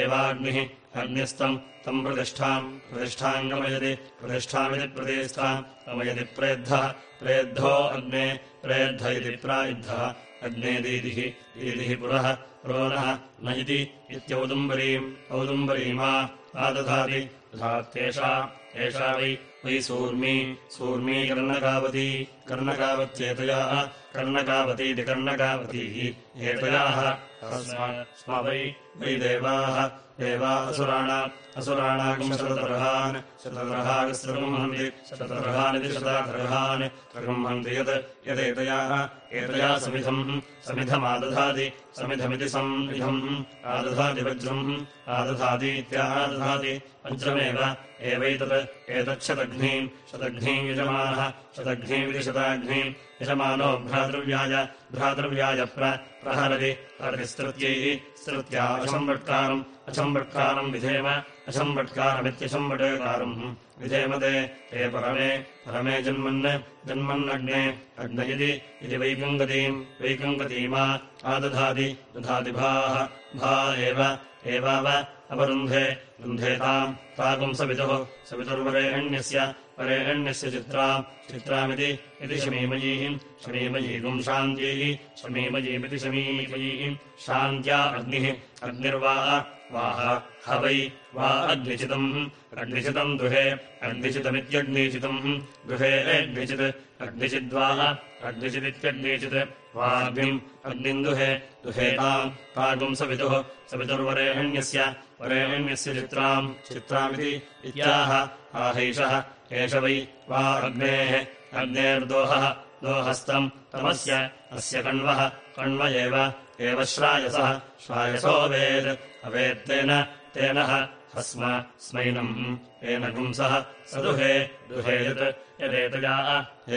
एवाग्निः अग्निस्तम् तम् प्रतिष्ठाम् प्रतिष्ठाम् गमयति प्रतिष्ठामिति प्रतिष्ठाम् गमयति प्रेद्धः प्रेद्धो अग्ने प्रेद्ध इति प्रायुद्धः अग्नेदीतिः ईदिः पुरः पुरोनः न इति इत्यौदुम्बरीम् औदुम्बरीमा आदधाति। दधात्येषा एषा वै वै सूर्मी। सूर्मी कर्णकावती। कर्णकावत्येतयाः कर्णकावतीति कर्णकावतीः एतयाः। स्म वै वै देवाः। देवा असुराणा। असुराणागम् शततर्हान्। शततर्हागस्त्रगृह्णन्ति शततर्हानिति शतातर्हान्। प्रगृह्णन्ति यत् यदेतयाः। एतया समिधम्। समिधमादधाति। समिधमिति समिधम् आदधाति वज्रम्। आदधातीत्यादधाति वज्रमेव एवैतत्। एतच्छतघ्नीम्। शतघ्नीम् यजमानः। शतघ्नीमिति शताघ्नीम्। यजमानो भ्रातृव्याय। भ्रातृव्याय प्रहरति। हरति स्तृत्या अशम्बट्कारम् अशम्बट्कारम् विधेम। अशम्बट्कारमित्यशम्बटकारम् विधेम ते ते परमे। परमे जन्मन्। जन्मन्नग्ने। अग्नयति इति वैकङ्गतीम् वैकङ्गतीमा आदधाति दधाति भाः। भा एव। एवाव। अपरुन्धे। रुन्धेताम् तागुम् सवितुः। सवितुर्वरेण्यस्य वरेण्यस्य चित्राम् चित्रामिति इति शमीमयीम् शमीमयीगुम् शान्त्यैः शमीमयीमिति शमीमयीम् शान्त्या अग्निः अग्निर्वा वाह ह वै अग्निचितम् अग्निचितम् दुहे अग्निचितमित्यग्निचितम् गृहे अग्निचित् अग्निचिद्वा अग्निचिदित्यग्निचित् वाग्निम् अग्निम् दुहे दुहेताम् तागुम् सवितुः सवितुर्वरेण्यस्य वरेण्यस्य चित्राम् चित्रामिति इत्याह आहैषः एष वै वा अग्नेः अग्नेर्दोहः दोहस्तम् तमस्य अस्य कण्वः कण्व एव श्रायसः श्रायसोऽवेत् अवेत्तेन तेनः हस्म स्मैनम् येन पुंसः स दुहे दुहे यत् यदेतया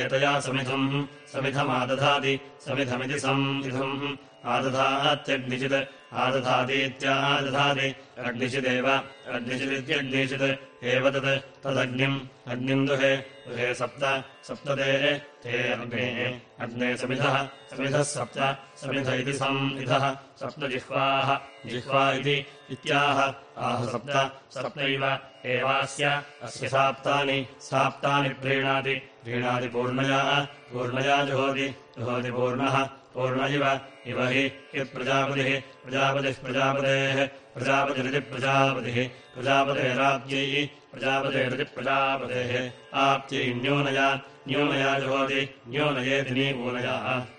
एतया समिधम् समिधमादधाति समिधमिति संविधम् आदधात्यग्निचित् आदधातीत्यादधाति अग्निचिदेव अग्निचिदित्यग्निचित् एव तत्। तदग्निम्। अग्निम् दुहे। दुहे सप्त। सप्तते ते अग्ने अग्ने समिधः समिधः सप्त समिध इति संविधः सप्तजिह्वाः जिह्वा इति इत्याह। आह सप्त सप्तैव एवास्य अस्य साप्तानि साप्तानि प्रीणाति प्रीणाति पूर्णया पूर्णया जुहोति जुहोति पूर्णः पूर्ण इव इव हि यत्प्रजापतिः प्रजापतिः प्रजापतेः प्रजापतिरिति प्रजापतिः प्रजापतेराप्त्यै प्रजापतेरिति प्रजापतेः आप्त्यै न्यूनया न्यूनया जुहोति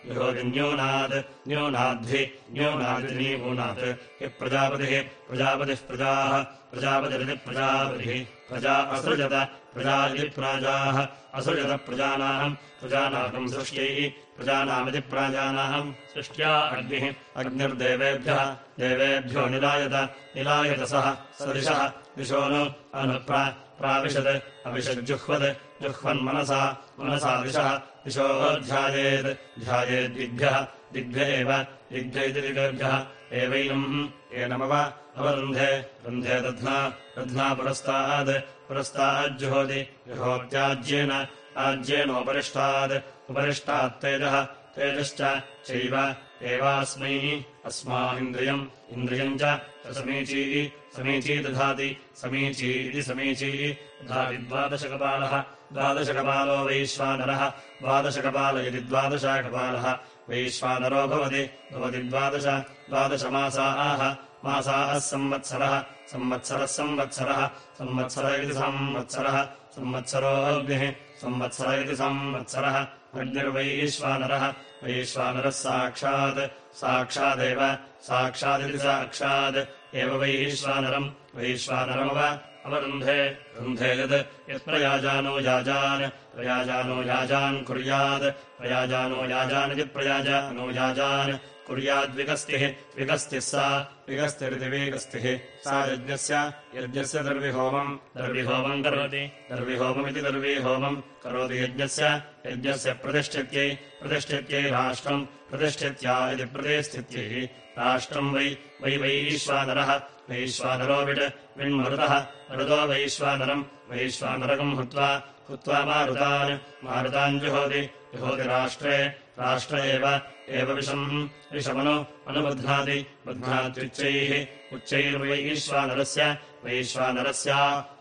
जुहोति न्यूनात् न्यूनाद्धि न्यूनादिति नीपूनात् यः प्रजापतिः प्रजापतिः प्रजाः प्रजापतिरिति प्रजापतिः। प्रजा असृजत प्रजा इति प्राजाः। असृजत प्रजानाम् प्रजानाकम् सृष्ट्यै प्रजानामिति प्राजानाम् सृष्ट्या अग्निः अग्निर्देवेभ्यः। देवेभ्यो निलायत निलायत सः सदिशः दिशो नु अनुप्रा प्राविशत् अविशज्जुह्वत् जुह्वन्मनसा मनसा दिशः ध्यायेद्दिग्भ्यः दिग्भ्य एव दिग्भ्य इति दिगेभ्यः। एवैनम् एनमव अवरुन्धे रुन्धे दध्ना दध्ना पुरस्तात् पुरस्ताज्जुहोति जुहोत्याज्येन आज्येनोपरिष्टात् उपरिष्टात्तेजः तेजश्च चैव एवास्मै अस्मा इन्द्रियम् च समीची समीची दधाति समीची इति समीची दधाति द्वादशकपालः द्वादशकपालो वैश्वानरः द्वादशकपाल इति द्वादशकपालः वैश्वानरो भवति भवति द्वादश द्वादशमासाः मासाः संवत्सरः संवत्सरः संवत्सरः संवत्सर इति संवत्सरः संवत्सरोऽग्निः संवत्सर इति संवत्सरः अग्निर्वैश्वानरः वैश्वानरः साक्षात्। साक्षादेव। साक्षादिति साक्षात्। एव वैश्वानरम्। वैश्वानरमव अवरुन्धे। रुन्धे यत् यत्प्रयाजानो याजान्। प्रयाजानो याजान् कुर्यात्। प्रयाजानो याजानिति प्रयाजानो याजान् कुर्याद्विगस्तिः विगस्तिः सा विगस्तिरिति विगस्तिः सा यज्ञस्य यज्ञस्य दर्विहोमम् दर्विहोमम् करोति। दर्विहोममिति दर्वीहोमम् करोति यज्ञस्य यज्ञस्य प्रतिष्ठित्यै प्रतिष्ठित्यै राष्ट्रम् प्रतिष्ठित्या इति प्रतिष्ठित्यै। राष्ट्रम् वै वै वैश्वानरः वैश्वानरो विड् विण्मरुतः मरुतो वैश्वानरम् वैश्वानरकम् हुत्वा हुत्वा मारुतान् मारुतान् जुहोति जुहोति राष्ट्रे राष्ट्र एव विषम्। विषमनु अनुबध्नाति बध्नात्युच्चैः। उच्चैर्वैश्वानरस्य वैश्वानरस्या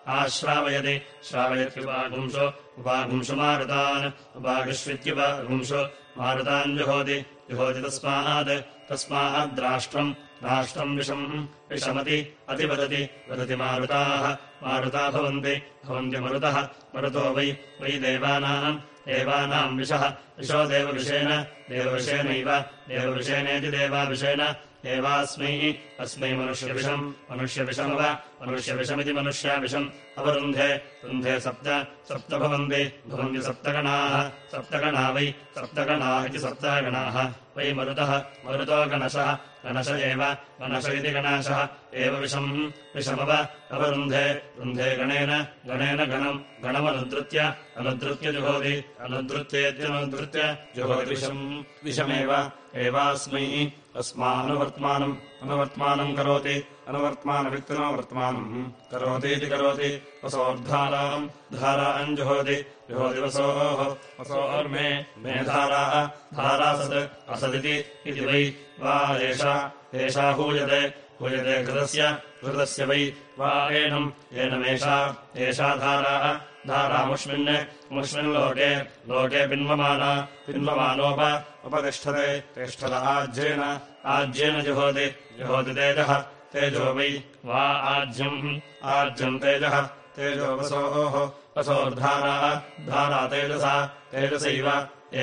आश्रावयति। श्रावयत्युपागुंसु उपागुंसु मारुतान्। उपागुष्वित्युपागुंसु मारुतान् जुहोति। जुहोति तस्मात् तस्माद्राष्ट्रम् राष्ट्रम्। विषम्। विषमति अतिवदति वदति मारुताः। मारुता भवन्ति भवन्ति मरुतः। मरुतो वै वै देवानाम् देवानाम् विषः विशो देवविषेण देवविषेणैव देवविषेणेति देवाविषेण एवास्मै अस्मै मनुष्यविषम् मनुष्यविषमव मनुष्यविषमिति मनुष्याविषम्। अवरुन्धे रुन्धे सप्त सप्त भवन्ति भवन्ति सप्तगणाः सप्तगणा वै सप्तगणा इति सप्तगणाः। वै मरुतः मरुतो गणशः गणश एव गणश इति गणाशः। एव विषम् विषमव अवरुन्धे रुन्धे गणेन गणेन गणम् गणमनुद्रुत्य अनुद्रुत्य जुहोति अनुद्रुत्येत्यनुद्रुत्य जुहोति विषम्। विषमेव एवास्मै अस्मानुवर्त्मानम् अनुवर्त्मानम् करोति। अनुवर्त्मानमित्यनुवर्त्मानम् करोतीति करोति। वसोर्धाराम् धाराम् जुहोति जुहोति वसोः वसोर्मे मे धाराः। धारासत् असदिति इति वै वा एषा एषा हूयते। हूयते घृतस्य घृतस्य वै वा एनम् एनमेषा एषा धाराः। धारामुष्मिन् मुष्मिन् लोके लोके पिन्वमाना पिन्वमानोप उपतिष्ठते तिष्ठत आज्येन आज्येन जुहोति जुहोति तेजः तेजो वै वा आज्यम्। आज्यम् तेजः तेजो वसोः वसोर्धाराः धारा तेजसा तेजसैव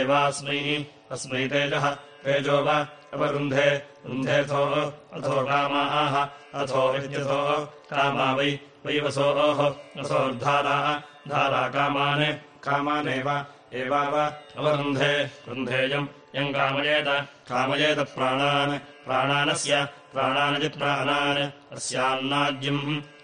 एवास्मै अस्मै तेजः तेजो वा अपरुन्धे रुन्धेऽथो अथो कामाः अथो विद्यथो कामा वै वै वसोः वसोर्धाराः धारा कामान् कामानेव एवाव अवरुन्धे रुन्धेयम् यम् कामयेत कामयेत प्राणान् प्राणानस्य प्राणानिति प्राणान् अस्यान्नाद्यम्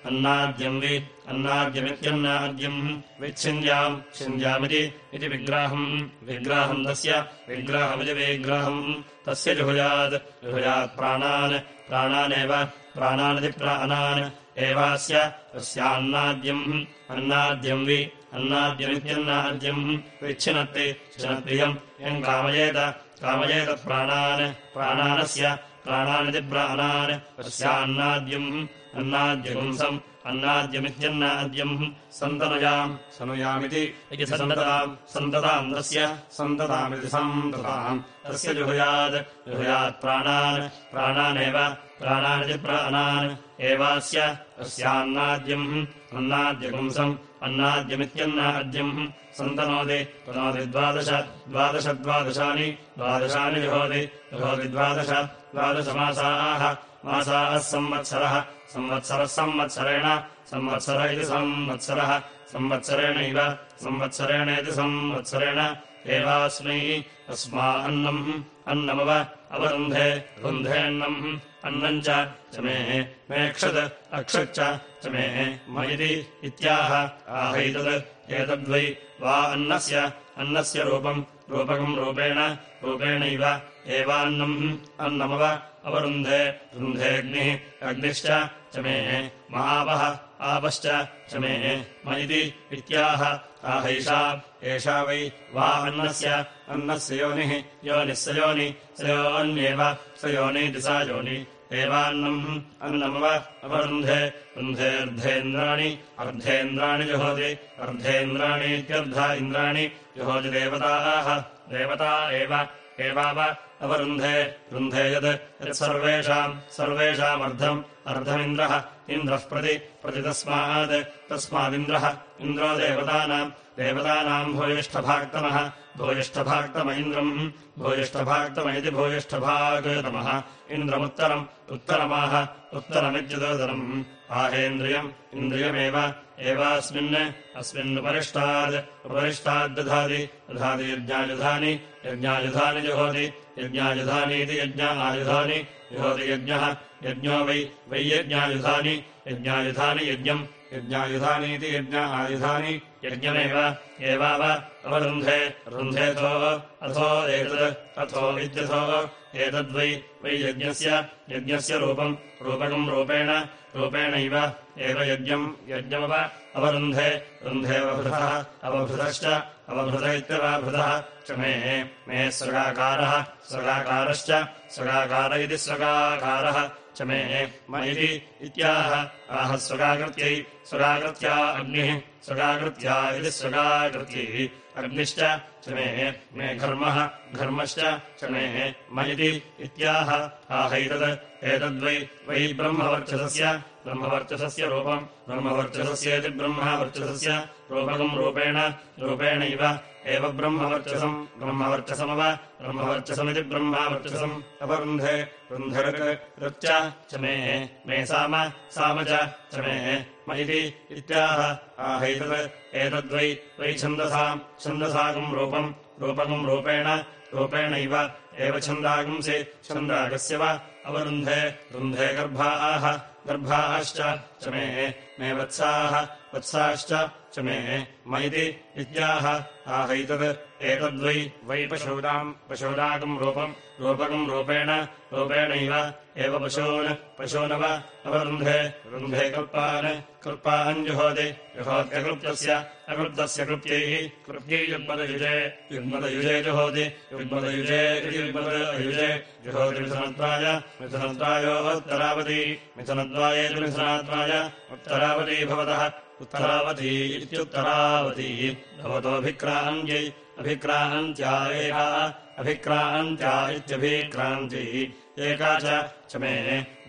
अन्नाद्यम् वि अन्नाद्यमित्यन्नाद्यम् विच्छिन्द्याम् छिन्द्यामिति इति विग्राहम् विग्राहम् तस्य विग्राहमिति विग्राहम् तस्य जुहुयात् जुहुयात् प्राणान् प्राणानेव प्राणानिति प्राणान् एवास्य अस्यान्नाद्यम् अन्नाद्यम् वि अन्नाद्यमित्यन्नाद्यम् विच्छिनत्ति छिनत्रियम् यम् कामयेत कामयेत प्राणान् प्राणानस्य प्राणानिति प्राणान् अस्यान्नाद्यम् अन्नाद्यपुंसम् अन्नाद्यमित्यन्नाद्यम्। सन्तनुयाम् सनुयामिति सन्तताम् सन्तताम् तस्य सन्ततामिति सन्तताम्। तस्य जुहुयात् जुहुयात् प्राणान् प्राणानेव प्राणानिति प्राणान्। एवास्य अस्यान्नाद्यम् अन्नाद्यपुंसम् अन्नाद्यमित्यन्नाद्यम्। सन्तनोति तनोति द्वादश द्वादश द्वादशानि द्वादशानि जुहोति जुहोति द्वादश द्वादशमासाः मासाः संवत्सरः। संवत्सरः संवत्सरेण। संवत्सर इति संवत्सरः। संवत्सरेणैव। संवत्सरेणेति संवत्सरेण। एवास्मै अस्मा अन्नम्। अन्नमव अवरुन्धे। रुन्धेऽन्नम् अन्नम्। च मे मेक्षत् अक्षच्च च मे मयिति इत्याह। आहैतत् एतद्वै वा अन्नस्य। अन्नस्य रूपम्। रूपकम् रूपेण। रूपेणैव एवान्नम्। अन्नमव अवरुन्धे रुन्धेऽग्निः अग्निश्च च मे महावः आपश्च च मे मयिति इत्याह आहैषा एषा वै वा अन्नस्य अन्नस्य योनिः योनिः स योनि स योन्येव स योनीति सा योनि एवान्नम् अन्नमव अवरुन्धे रुन्धेऽर्धेन्द्राणि अर्धेन्द्राणि जुहोति अर्धेन्द्राणीत्यर्ध इन्द्राणि जुहोति देवताः देवता एव एवाव अवरुन्धे रुन्धे यत् यत् सर्वेषाम् सर्वेषामर्धम् अर्धमिन्द्रः इन्द्रः प्रति प्रति तस्मात् तस्मादिन्द्रः इन्द्रो देवतानाम् देवतानाम् भूयिष्ठभाक्तमः भूयिष्ठभाक्तम इन्द्रम् भूयिष्ठभाक्तम इति भूयिष्ठभागतमः इन्द्रमुत्तरम् उत्तरमाह उत्तरमित्युदोदरम् आहेन्द्रियम् इन्द्रियमेव एवास्मिन् अस्मिन्नुपरिष्टाद् उपरिष्टाद्दधाति दधाति यज्ञायुधानि यज्ञायुधानि जुहोति यज्ञायुधानीति यज्ञा आयुधानि जुहोति यज्ञः यज्ञो वै वै यज्ञायुधानि यज्ञायुधानि यज्ञम् यज्ञायुधानीति यज्ञा आयुधानि यज्ञमेव एवाव अवरुन्धे रुन्धेथो अथो एतत् अथो विद्यथो एतद्वै वै यज्ञस्य यज्ञस्य रूपम् रूपकम् रूपेण रूपेणैव एव यज्ञम् यज्ञमव अवरुन्धे रुन्धेऽवभृतः अवभृतश्च अवभृत इत्यवभृतः च मे मे स्रगाकारः स्रगाकारश्च स्रगाकार इति स्रगाकारः च मे म इति इत्याह। आह स्वगाकृत्यै स्वगाकृत्या अग्निः स्वगाकृत्या इति स्वगाकृत्यै अग्निश्च च मे मे घर्मः घर्मश्च च मे म इति इत्याह। आहैतत् एतद्वै वै ब्रह्मवर्चसस्य ब्रह्मवर्चसस्य रूपम् ब्रह्मवर्चसस्येति ब्रह्मवर्चसस्य रूपकम् रूपेण रूपेणैव एव ब्रह्मवर्चसम्। ब्रह्मवर्चसमव। ब्रह्मवर्चसमिति ब्रह्मावर्चसम्। अपरुन्धे रुन्धऋक् ऋच्च च मे। मे साम साम च मे म। इति इत्याह आहैतत्। एतद्वै वै छन्दसाम् छन्दसाकम् रूपम्। रूपकम् रूपेण रूपेणैव। एव छन्दागुंसि छन्दागस्य वा। अवरुन्धे रुन्धे गर्भाः गर्भाश्च च मे। मे वत्साः वत्साश्च च मे म इति इत्याह। आहैतत्। एतद्वै वै पशूनाम् पशूनाकम् रूपम्। रूपकम् रूपेण रूपेणैव। एव पशून् पशूनव। अवरुन्धे रुन्धे कल्पान् कल्पान् जुहोति जुहोत्यक्लुप्तस्य अक्लुप्तस्य कृत्यैः कृत्यै युग्मदयुजे युग्मदयुजे जुहोति युग्मदयुजे इति युग्मदयुजे जुहोति मिथुनत्वाय मिथुनत्वायोत्तरावती मिथुनद्वायेति मिथुनात्वाय उत्तरावती भवतः उत्तरावती इत्युत्तरावती। भवतोऽभिक्रान्त्यै अभिक्रान्त्या एका अभिक्रान्त्या इत्यभिक्रान्ती एका च मे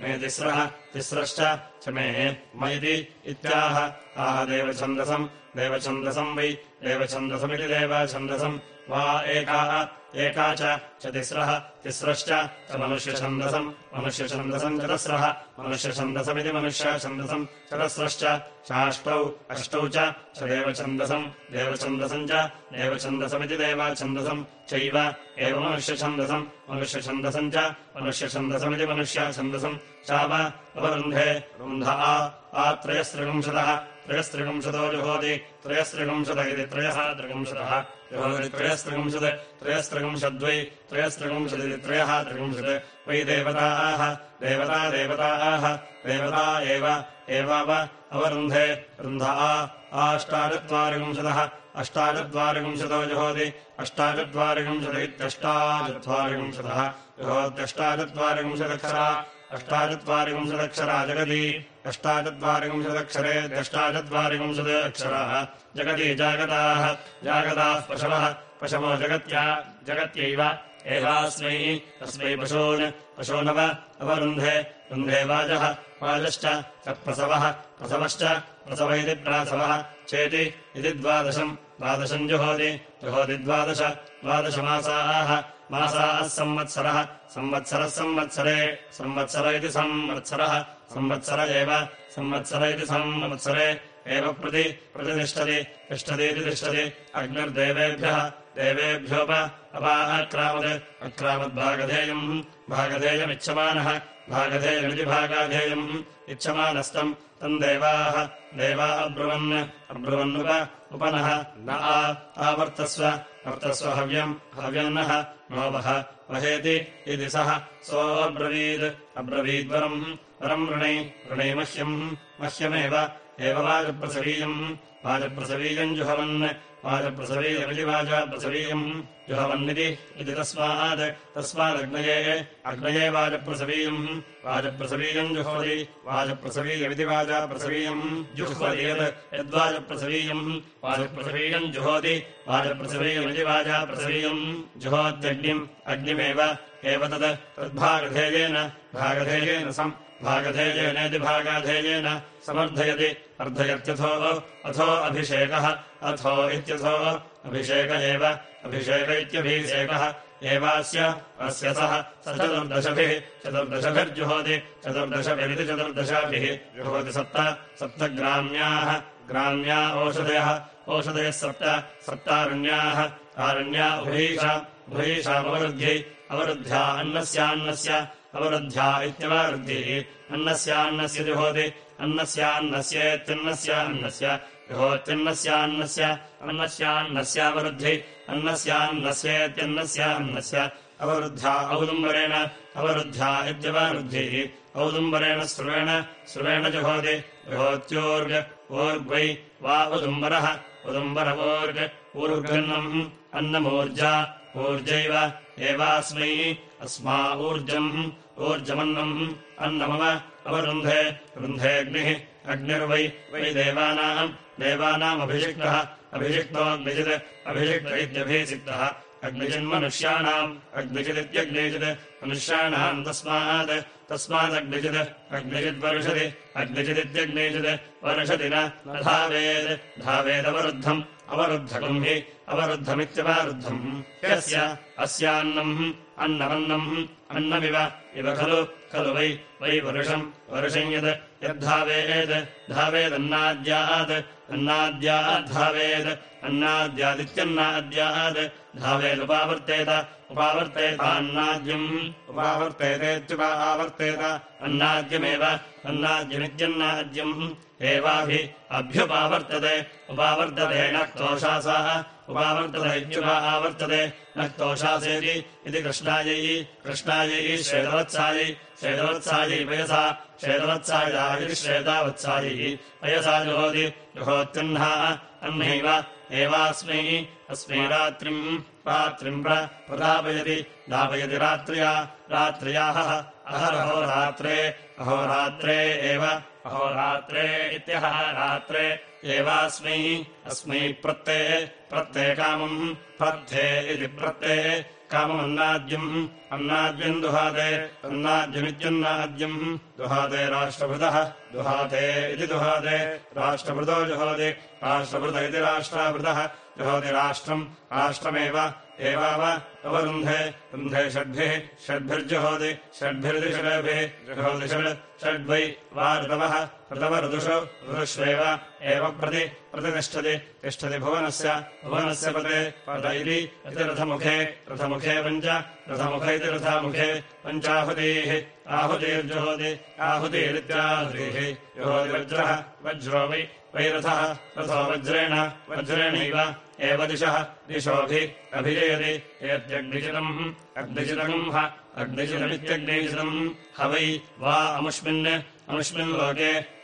मे तिस्रः तिस्रश्च च मे म इति इत्याह। आह देवछन्दसम् देवछन्दसम् वै देवछन्दसमिति देवछन्दसम् वा एकाः एका च तिस्रः तिस्रश्च च मनुष्यछन्दसम्। मनुष्यछन्दसम् चतस्रः मनुष्यछन्दसमिति मनुष्यछन्दसम् चतस्रश्च। चाष्टौ अष्टौ च देवछन्दसम् देवछन्दसम् च देवछन्दसमिति देवाछन्दसम् चैव एव मनुष्यछन्दसम्। मनुष्यछन्दसम् च मनुष्यछन्दसमिति मनुष्यछन्दसम्। चाव अवरुन्धे रुन्ध आ त्रयस्त्रिविंशतः त्रयस्त्रिविंशतो जुहोति त्रयस्त्रिविंशत इति त्रयः त्रिविंशतः जुहोति त्रयस्त्रिविंशत् त्रयस्त्रिविंशद्वै त्रयस्त्रिविंशदिति त्रयः त्रिविंशत् वै देवताः देवता देवताः देवता एव एवाव अवरुन्धे रुन्ध आष्टाचत्वारिविंशतः अष्टाचत्वारिविंशतो जुहोति अष्टाचत्वारिविंशत इत्यष्टाचत्वारिविंशतः जुहोत्यष्टाचत्वारिविंशदक्षरा अष्टाचत्वारिविंशदक्षरा जगति अष्टाचत्वारिविंशदक्षरेत्यष्टाचत्वारिविंशत् अक्षराः जगति जागताः। जागताः पशवः। पशवो जगत्या जगत्यैव। एवास्मै तस्मै पशून्। पशूनव अवरुन्धे रुन्धे वाजः। वाजश्च प्रसवः। प्रसवश्च प्रसव इति प्रासवः। चेति इति द्वादशम्। द्वादशम् जुहोति। जुहोति द्वादश। द्वादशमासाः। मासाः संवत्सरः। संवत्सरः संवत्सरे। संवत्सर इति संवत्सरः संवत्सर एव संवत्सर इति संवत्सरे। एव प्रति प्रतिष्ठति। तिष्ठतीति तिष्ठति। अग्निर्देवेभ्यः। देवेभ्योप अपाक्रामत् अक्रामद्भागधेयम्। भागधेयमिच्छमानः। भागधेयमिति भागाधेयम्। इच्छमानस्तम्। तम् देवाः। देवा अब्रुवन्। अब्रुवन्नुप उपनः। न आ। आवर्तस्व। वर्तस्व हव्यम्। हव्यन्नः। नो वः वहेति इति सः। सोऽब्रवीद्। अब्रवीद्वरम् ऋणै ऋणै मह्यम् मह्यमेव एव वाजप्रसवीयम् वाजप्रसवीयम् जुहवन् वाजप्रसवीयम् जुहवन्निति इति तस्मात् तस्मादग्नये अग्नये वाजप्रसवीयम् वाजप्रसवीयम् जुहोति वाजप्रसवीयमिति वाजाप्रसवीयम् जुह्वति यत् यद्वाजप्रसवीयम् वाजप्रसवीयम् जुहोति वाजप्रसवीयमिति वाजाप्रसवीयम् जुहोत्यग्निम् अग्निमेव एव तत् तद्भागधेयेन भागधेयेन सम् भागधेयेनेति भागाधेयेन समर्थयति। अर्धयत्यथो अथो अभिषेकः। अथो इत्यथो अभिषेक एव। अभिषेक इत्यभिषेकः। एवास्य अस्य सः। स चतुर्दशभिः। चतुर्दशभिर्जुहोति। चतुर्दशभिरिति चतुर्दशाभिः जुहोति सप्त। सप्तग्राम्याः। ग्राम्या ओषधयः। ओषधयः सप्त। सप्तारण्याः। आरण्या उभयीषा। उभयीषामवरुद्ध्यै अवरुद्ध्या अन्नस्यान्नस्य अवरुद्ध्या इत्यवरुद्धिः अन्नस्यान्नस्य जुहोति अन्नस्यान्नस्येत्यन्नस्य अन्नस्य जुहोत्यन्नस्यान्नस्य अन्नस्यान्नस्यावरुद्धि अन्नस्यान्नस्येत्यन्नस्य अन्नस्य अवरुद्ध्या औदुम्बरेण अवरुद्ध्या इत्यवरुद्धिः। औदुम्बरेण स्रुवेण स्रुवेण जुहोति। जुहोत्योर्ग ओर्ग्वै वा उदुम्बरः उदुम्बरवोर्ग ऊर्गन्नम् अन्नमूर्जा ऊर्जैव एवास्मै अस्मा ऊर्जम् ऊर्जमन्नम् अन्नमव अवरुन्धे रुन्धेऽग्निः अग्निर्वै वै देवानाम् देवानामभिषिक्तः अभिषिक्तोऽग्निजित् अभिषिक्त इत्यभिषिक्तः अग्निजिन्मनुष्याणाम् अग्निजिदित्यग्निजित् मनुष्याणाम् तस्मात् तस्मादग्निजित् अग्निजिद्वर्षति अग्निजिदित्यग्निजित् वर्षति न धावेत् धावेदवरुद्धम् अवरुद्धकम् हि अवरुद्धमित्यवरुद्धम्। यस्य अस्यान्नम् अन्नमन्नम् अन्नमिव इव खलु खलु वै वै वरुषम् वरुषम् यद् यद्धावेत् धावेदन्नाद्यात् अन्नाद्याद्धावेत् अन्नाद्यादित्यन्नाद्यात् धावेदुपावर्तेत उपावर्तेतान्नाद्यम् उपावर्तेतेत्युपावर्तेत अन्नाद्यमेव। अन्नाद्यमित्यन्नाद्यम्। एवाभि अभ्युपावर्तते। उपावर्तते न क्तोषासाः। उपावर्तत इत्युपा आवर्तते न क्तोषासेति इति कृष्णायै। कृष्णायै श्वेतवत्सायै श्वेतवत्सायै वयसा श्वेतवत्सायायै श्वेतावत्सायै वयसा जुहोति जुहोत्यह्ना अह्नैव एवास्मै अस्मै रात्रिम् रात्रिम् प्रदापयति दापयति रात्र्या रात्र्याः अहरहो रात्रे अहोरात्रे एव अहोरात्रे इत्यः रात्रे एवास्मै अस्मै प्रत्ते प्रत्ते कामम् प्रत्थे इति प्रत्ते काममन्नाद्यम् अन्नाद्यम् दुहाते अन्नाद्यमित्यन्नाद्यम्। दुहाते राष्ट्रभृतः दुहाते इति दुहाते राष्ट्रभृतो जुहोति राष्ट्रभृत इति राष्ट्राभृतः। जुहोति राष्ट्रम् राष्ट्रमेव एवाव अवरुन्धे रुन्धे षड्भिः षड्भिर्जुहोति षड्भिरिति षड्भिः जुहोति षड् षड्वै वा ऋतवः ऋतवऋतुषु ऋतुष्वेव एव प्रति प्रतितिष्ठति तिष्ठति भुवनस्य भुवनस्य पद इति रथमुखे रथमुखे पञ्च रथमुख इति रथामुखे आहुतिर्जुहोति आहुतिरित्याहुतिः जुहोति वज्रः वज्रो वै वै रथः रथो वज्रेण वज्रेणैव एव दिशः दिशोभि अभिजयति एत्यग्निजितम् अग्निजितम् ह अग्निजितमित्यग्निजितम्। ह वै वा अमुष्मिन् अमुष्मिन्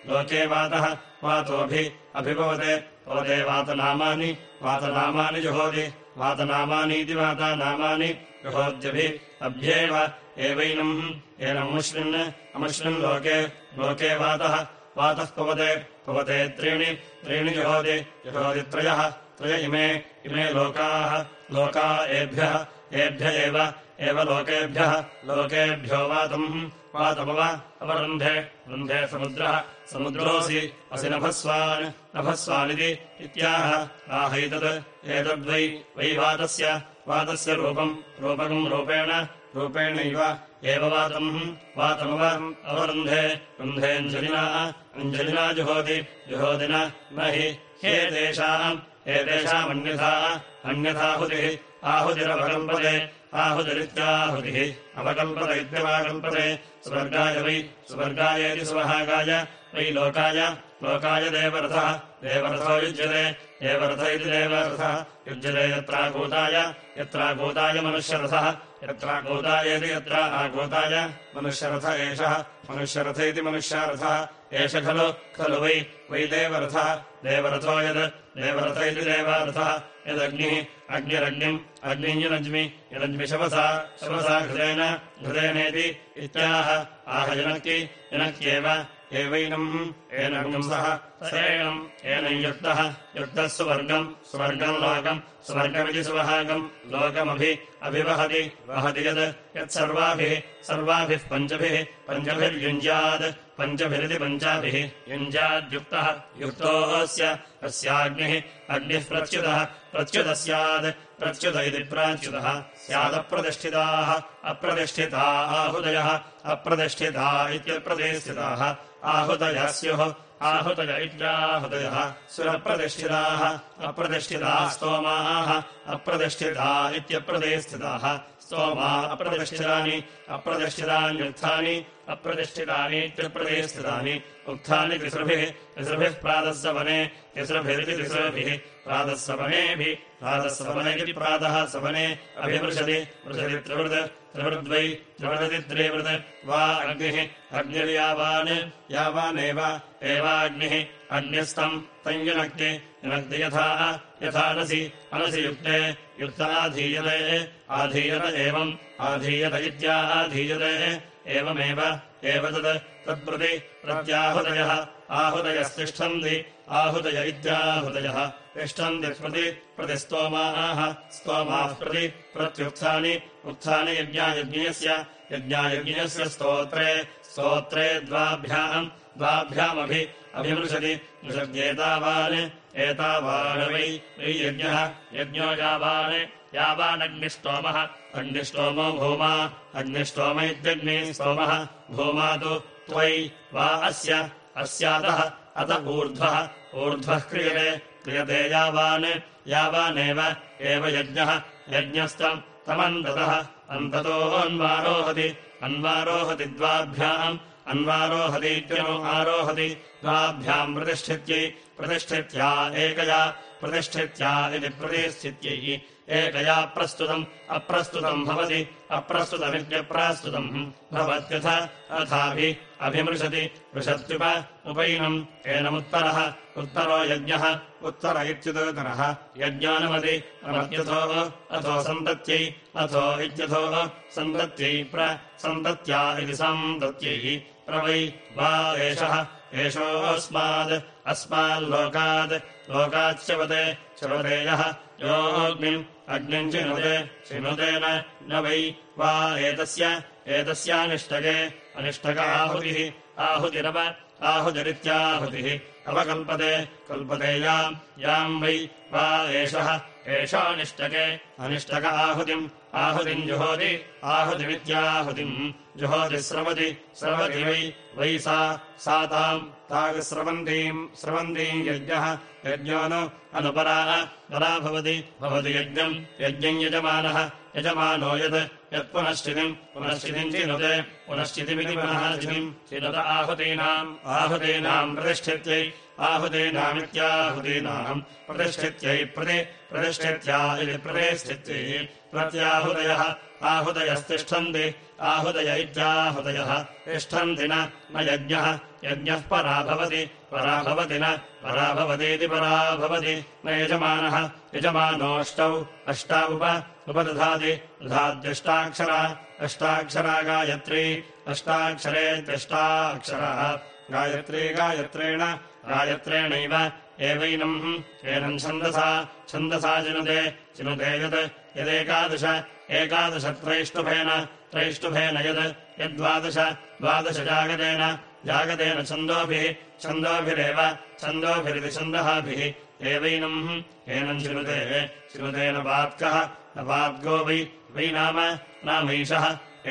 लोके वातः वातोभि अभिभवते। भवते वातनामानि वातनामानि जुहोति वातनामानीति वातानामानि जुहोत्यभि अभ्येव। एवैनम् एनमुष्मिन् अमुष्मिन् लोके लोके वातः वातः पवते पवते त्रीणि त्रीणि जुहोति जुहोति त्रयः त्रय इमे इमे लोकाः। लोका एभ्यः एभ्य एव एव लोकेभ्यः। लोकेभ्यो वातम्। वातमव अवरुन्धे रुन्धे समुद्रः। समुद्रोऽसि असि नभस्वान् नभस्वानिति इत्याह। आहैतत् एतद्वै वै वातस्य। वातस्य रूपम् रूपकम् रूपेण रूपेणैव एव वातम्। वातमव अवरुन्धे रुन्धेऽञ्जलिना अञ्जलिना जुहोति। जुहोति न हि हेतेषाम् एतेषामन्यथा अन्यथाहुतिः आहुतिरवकल्पते आहुतिरित्याहुतिः। अवकल्पत इत्यवाकल्पते स्वर्गाय वै स्वर्गायेति सुवहागाय। वै लोकाय लोकाय देवरथः। देवरथो युज्यते देवरथ इति देवरथः युज्यते यत्राकूताय यत्राकूताय मनुष्यरथः यत्राकूतायेति यत्र आकूताय मनुष्यरथ एषः। मनुष्यरथ इति मनुष्यारथः एष खलु खलु वै वै देवरथः देवरथो यद् देवरथ इति देवारथः यदग्निः अग्निरग्निम् अग्निम् युनज्मि यनज्मि शवसा शवसा घृतेन घृतेनेति इत्याह। आह जनक्ति जनक्त्येव एवैनम् एनम् युक्तः। युक्तः सुवर्गम् सुवर्गम् लोकम् स्वर्गमिति सुवहागम्। लोकमभि अभिवहति वहति यत् यत्सर्वाभिः सर्वाभिः पञ्चभिः पञ्चभिर्युञ्ज्यात् पञ्चभिरिति पञ्चाभिः युञ्जाद्युक्तः युक्तोऽस्य अस्याग्निः अग्निः प्रच्युतः प्रच्युतः स्यात् प्रच्युत इति प्राच्युतः। स्यादप्रतिष्ठिताः अप्रतिष्ठिता आहुदयः अप्रतिष्ठिता इत्यप्रतिष्ठिताः आहुदयः स्युः आहुतय इत्याहुदयः सुरप्रतिष्ठिताः अप्रतिष्ठिताः स्तोमाः अप्रतिष्ठिता इत्यप्रतिष्ठिताः स्तोमा अप्रतिष्ठितानि अप्रतिष्ठितान्युक्थानि अप्रतिष्ठितानि इत्यप्रतिष्ठितानि उक्थानि तिसृभिः तिसृभिः प्रातःसवने तिसृभिरिति तिसृभिः प्रातःसवनेभिः प्रातःसवने इति प्रातः सवने अभिवृषति वृषति त्रिवृत् त्रिवृद्वै त्रिवृदति त्रिवृत् वा अग्निः अग्निर्यावान् यावानेव एवाग्निः अग्निस्तम् तम् युनक्ति युनक्ति यथा यथानसि अनसि युक्ते युक्ताधीयते आधीयत एवम् आधीयत इत्याधीयते एवमेव एव तत् तत्प्रति प्रत्याहुदयः आहुदयस्तिष्ठन्ति आहुदय इत्याहुदयः तिष्ठन्ति प्रति प्रतिस्तोमाः स्तोमाः प्रति प्रत्युत्थानि उत्थानि यज्ञायज्ञस्य यज्ञायज्ञस्य स्तोत्रे स्तोत्रे द्वाभ्याम् द्वाभ्यामभि अभिमृशति मृषद्येतावान् एतावान् वै वै यज्ञः यज्ञो यावान् यावानग्निष्टोमः अग्निष्टोमो भूमा अग्निष्टोम इत्यग्निः स्तोमः। भूमा तु त्वयि वा अस्य अस्यातः अत ऊर्ध्वः। ऊर्ध्वः क्रियते क्रियते यावान् यावानेव एव यज्ञः। यज्ञस्तम् तमन्ततः। अन्ततोऽन्वारोहति अन्वारोहति द्वाभ्याम् अन्वारोहतीत्यनो आरोहति द्वाभ्याम् प्रतिष्ठित्यै प्रतिष्ठित्या एकया प्रतिष्ठित्या इति प्रतिष्ठित्यै एकया प्रस्तुतम् अप्रस्तुतम् भवति अप्रस्तुतमित्यप्रास्तुतम् भवत्यथ अथाभि अभिमृशति मृषत्युप उपैनम्। एनमुत्तरः उत्तरो यज्ञः उत्तर इत्युदोतरः यज्ञानमति अमत्यथो अथो सन्तत्यै अथो इत्यथो सन्तत्यै प्र सन्तत्या इति सन्तत्यै प्रवै वा एषः एषोऽस्माद् अस्माल्लोकात् शवते यः। योऽग्निम् अग्निम् चिनुते चिनुतेन न वै वा एतस्य एतस्यानिष्टके अनिष्टक आहुतिः आहुतिरव आहुतिरित्याहुतिः। अवकल्पते कल्पते याम् याम् वै वा एषः एषानिष्टके अनिष्टक आहुतिम् आहुतिम् जुहोति आहुतिमित्याहुतिम्। जुहोति स्रवति स्रवति वै वै सा ताम् स्रवन्तीम् यज्ञः। यज्ञो नु अनुपरा। परा भवति। भवति यज्ञम्। यज्ञम् यजमानः। यजमानो यत्। यत्पुनश्चितिम् पुनश्चितिम्। चिनुते। पुनश्चितिमिति पुनः चितिम् चिनुत आहुतीनाम्। आहुतीनाम् प्रतिष्ठित्यै। आहुतीनामित्याहुतीनाम् प्रतिष्ठित्यै प्रति प्रतिष्ठित्या इति प्रतिष्ठित्यै प्रत्याहुदयः आहुदयस्तिष्ठन्ति। आहुदय इत्याहुदयः। तिष्ठन्ति न यज्ञः। यज्ञः परा भवति परा भवति न परा भवतीति परा भवति। न यजमानः यजमानोऽष्टौ। अष्टा उप उपदधाति। दधाद्यष्टाक्षरा अष्टाक्षरा गायत्री। अष्टाक्षरेत्यष्टाक्षरः गायत्री गायत्रेण गायत्रेणैव एवैनम्। एनम् छन्दसा। छन्दसा चिनुते चिनुते यत् यदेकादश एकादशत्रैष्टुभेन त्रैष्टुभेन यत् यद्वादश द्वादशजागतेन जागतेन छन्दोभिः छन्दोभिरेव छन्दोभिरिति छन्दःभिः एवैनम् एनम् चिनुतेन पात्कः न पाद्गो वै वै नाम नामैषः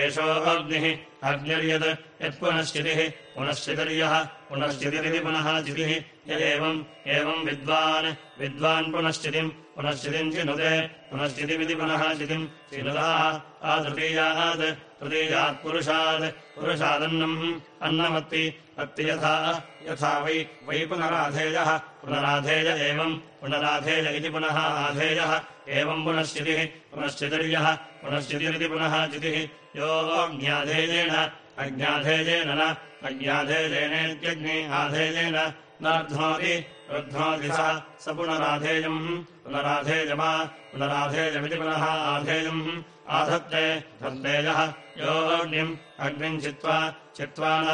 एषोऽग्निः अग्निर्यत् यत्पुनश्चितिः पुनश्चितिर्यः पुनश्चितिरिति पुनः चितिः य एवम् एवम् विद्वान् विद्वान् पुनश्चितिम् पुनश्चितिम् चिनुते पुनश्चितिमिति पुनः चितिम् चिनुताः आतृतीयात् तृतीयात् पुरुषात् पुरुषादन्नम् अन्नमत्ति अत्ति यथा यथा वै वै पुनराधेयः पुनराधेय एवम् पुनराधेय इति पुनः आधेयः एवम् पुनश्चितिः पुनश्चितिर्यः पुनश्चितिरिति पुनः चितिः यो ज्ञाधेयेन अज्ञाधेयेन न अज्ञाधेयेनेत्यग्नि आधेयेन नार्ध्नोति रुध्नोति स स पुनराधेयम् पुनराधेयमा पुनराधेयमिति पुनः आधेयम्। आधत्ते धत्तेजः योऽग्निम् अग्निम् चित्वा चित्वा न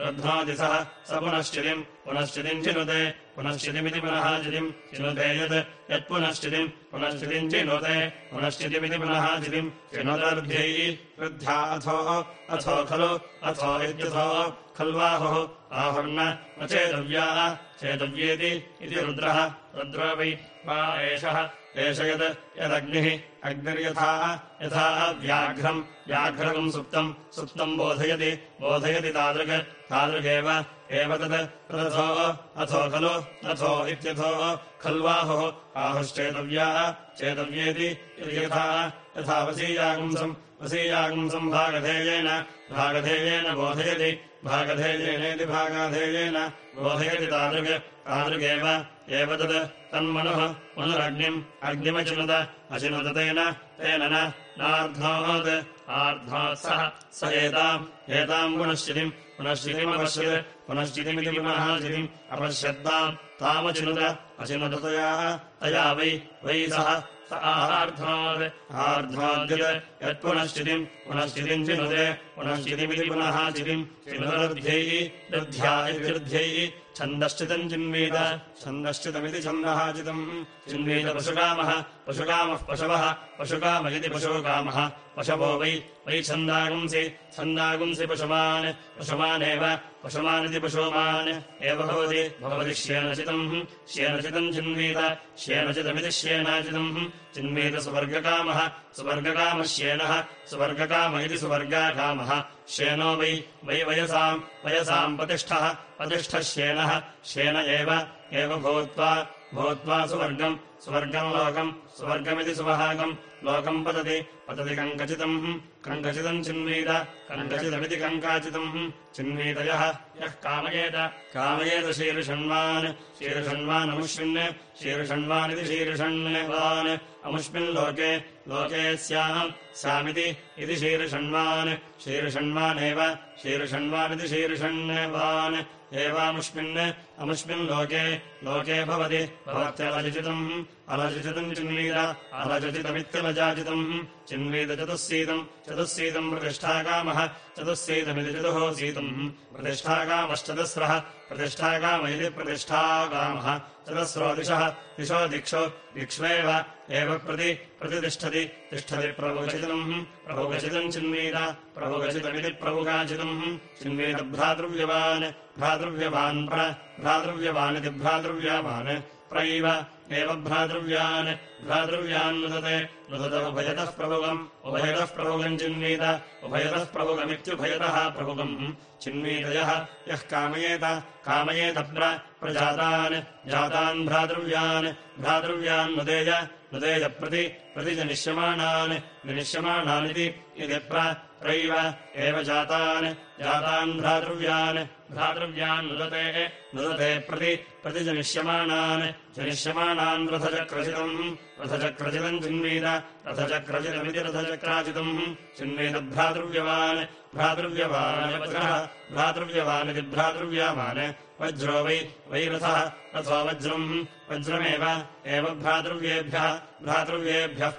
रुध्नोति सः स पुनश्चितिम् पुनश्चितिम् चिनुते पुनश्चितिमिति पुनः चितिम् चिनुते यत् यत्पुनश्चितिम् पुनश्चितिम् चिनुते पुनश्चितिमिति पुनः चितिम् चिनुतर्ध्यै वृद्ध्या अथो खलु अथो इत्यथो खल्वाहुः आहुर्न न चेतव्या चेतव्येति इति रुद्रः रुद्रो वै वा एषः। एष यत् यदग्निः अग्निर्यथा यथा व्याघ्रम्। व्याघ्रकम् सुप्तम्। सुप्तम् बोधयति। बोधयति तादृक्। तादृगेव। एव तत्। तदथो अथो खलु। अथो इत्यथो खल्वाहुः। आहुश्चेतव्या। चेतव्येति यथा। यथा वसीयागुंसम्। वसीयागुंसम् भागधेयेन। भागधेयेन बोधयति। भागधेयेनेति भागाधेयेन। बोधयति तादृक् तादृगेव एव तत् तन्मनुः मनुरग्निम् अग्निमचिनुत अचिनुत तेन तेन नार्ध्नोत् आर्ध्नोत् सः स एताम् एताम् पुनश्चितिम् पुनश्चितिमपश्यत् पुनश्चितिमिति पुनः चितिम् अपश्यत्ताम् तामचिनुत अचिनुत तया वै वै सः स आर्ध्वात् आर्ध्वाद्यत् यत्पुनश्चितिम् पुनश्चितिम् चिनुते पुनश्चितिमिति पुनः चितिम् दध्या इत्यर्ध्यै छन्दश्चितम् चिन्वीत छन्दश्चितमिति छन्दः चितम् चिन्वीत पशुकामः पशुकामः पशवः पशुकाम इति पशुकामः। पशवो वै वै छन्दागुंसि। छन्दागुंसि पशुमान्। पशुमानेव पशुमानिति पशुमान्। एव भवति भवति श्येनचितम्। श्येनचितम् चिन्वीत श्येनचितमिति श्येनाचितम् चिन्वीत सुवर्गकामः सुवर्गकामः श्येनः। सुवर्गकाम इति सुवर्गाकामः श्येनो वै वै वयसाम् वयसाम् प्रतिष्ठः प्रतिष्ठः श्येनः श्येन एव एव भूत्वा भूत्वा सुवर्गम् सुवर्गम् लोकम् सुवर्गमिति सुवहागम् लोकम् पतति पतति कङ्कचितम् कङ्कचितम् चिन्वीत कङ्कचितमिति कङ्काचितम् चिन्वीतयः यः कामयेत कामयेत शीर्षण्वान् शीर्षण्वानमुष्मिन् शीर्षण्वानिति शीर्षण्वान् अमुष्मिन् लोके स्याम् स्यामिति इति शीर्षण्वान् शीर्षण्वानेव शीर्षण्वानिति शीर्षण्वान् एवामुष्मिन् अमुष्मिन् लोके भवति भवत्यलजितम् अलजितम् चिन्वीत अलजितमित्यलजाजितम् चिन्वीत चतुःसीतम् चतुःसीतम् प्रतिष्ठाकामः चतुःसीतमिति चतुः सीतम् प्रतिष्ठाकामश्चतस्रः प्रतिष्ठाकाम इति प्रतिष्ठाकामः चतस्रो दिशः दिशो दिक्षो दिक्ष्वेव एव प्रति प्रतितिष्ठति तिष्ठति प्रभुगचितम्। प्रभुगचितम् चिन्वीत प्रभुगचितमिति प्रभुगाचितम्। चिन्वीत भ्रातृव्यवान् भ्रातृव्यवान् प्र भ्रातृव्यवानिति भ्रातृव्यवान् प्रैव एव भ्रातृव्यान्। भ्रातृव्यान् नुदते। नुदत उभयतः प्रभुगम् उभयतः प्रभुगम् चिन्वीत। उभयतः प्रभुगमित्युभयतः प्रभुगम् चिन्वीतयः। यः कामयेत। कामयेत प्रजातान्। जातान् भ्रातृव्यान्। भ्रातृव्यान् नुदेय। नुदेय प्रति। प्रतिजनिष्यमाणान् विनिष्यमाणानिति यदि प्रैव एव जातान्। जातान् भ्रातृव्यान् भ्रातृव्यान् नुदते नुदते प्रति प्रतिजनिष्यमाणान् जनिष्यमाणान् रथचक्रचितम् रथचक्रचितम् चिन्वीत रथचक्रचितमिति रथचक्राचितम् चिन्वीत भ्रातृव्यवान् भ्रातृव्यवान् भ्रातृव्यवानिति भ्रातृव्यवान् वज्रो वै वै रथः वज्रम्। वज्रमेव एव भ्रातृव्येभ्यः। भ्रातृव्येभ्यः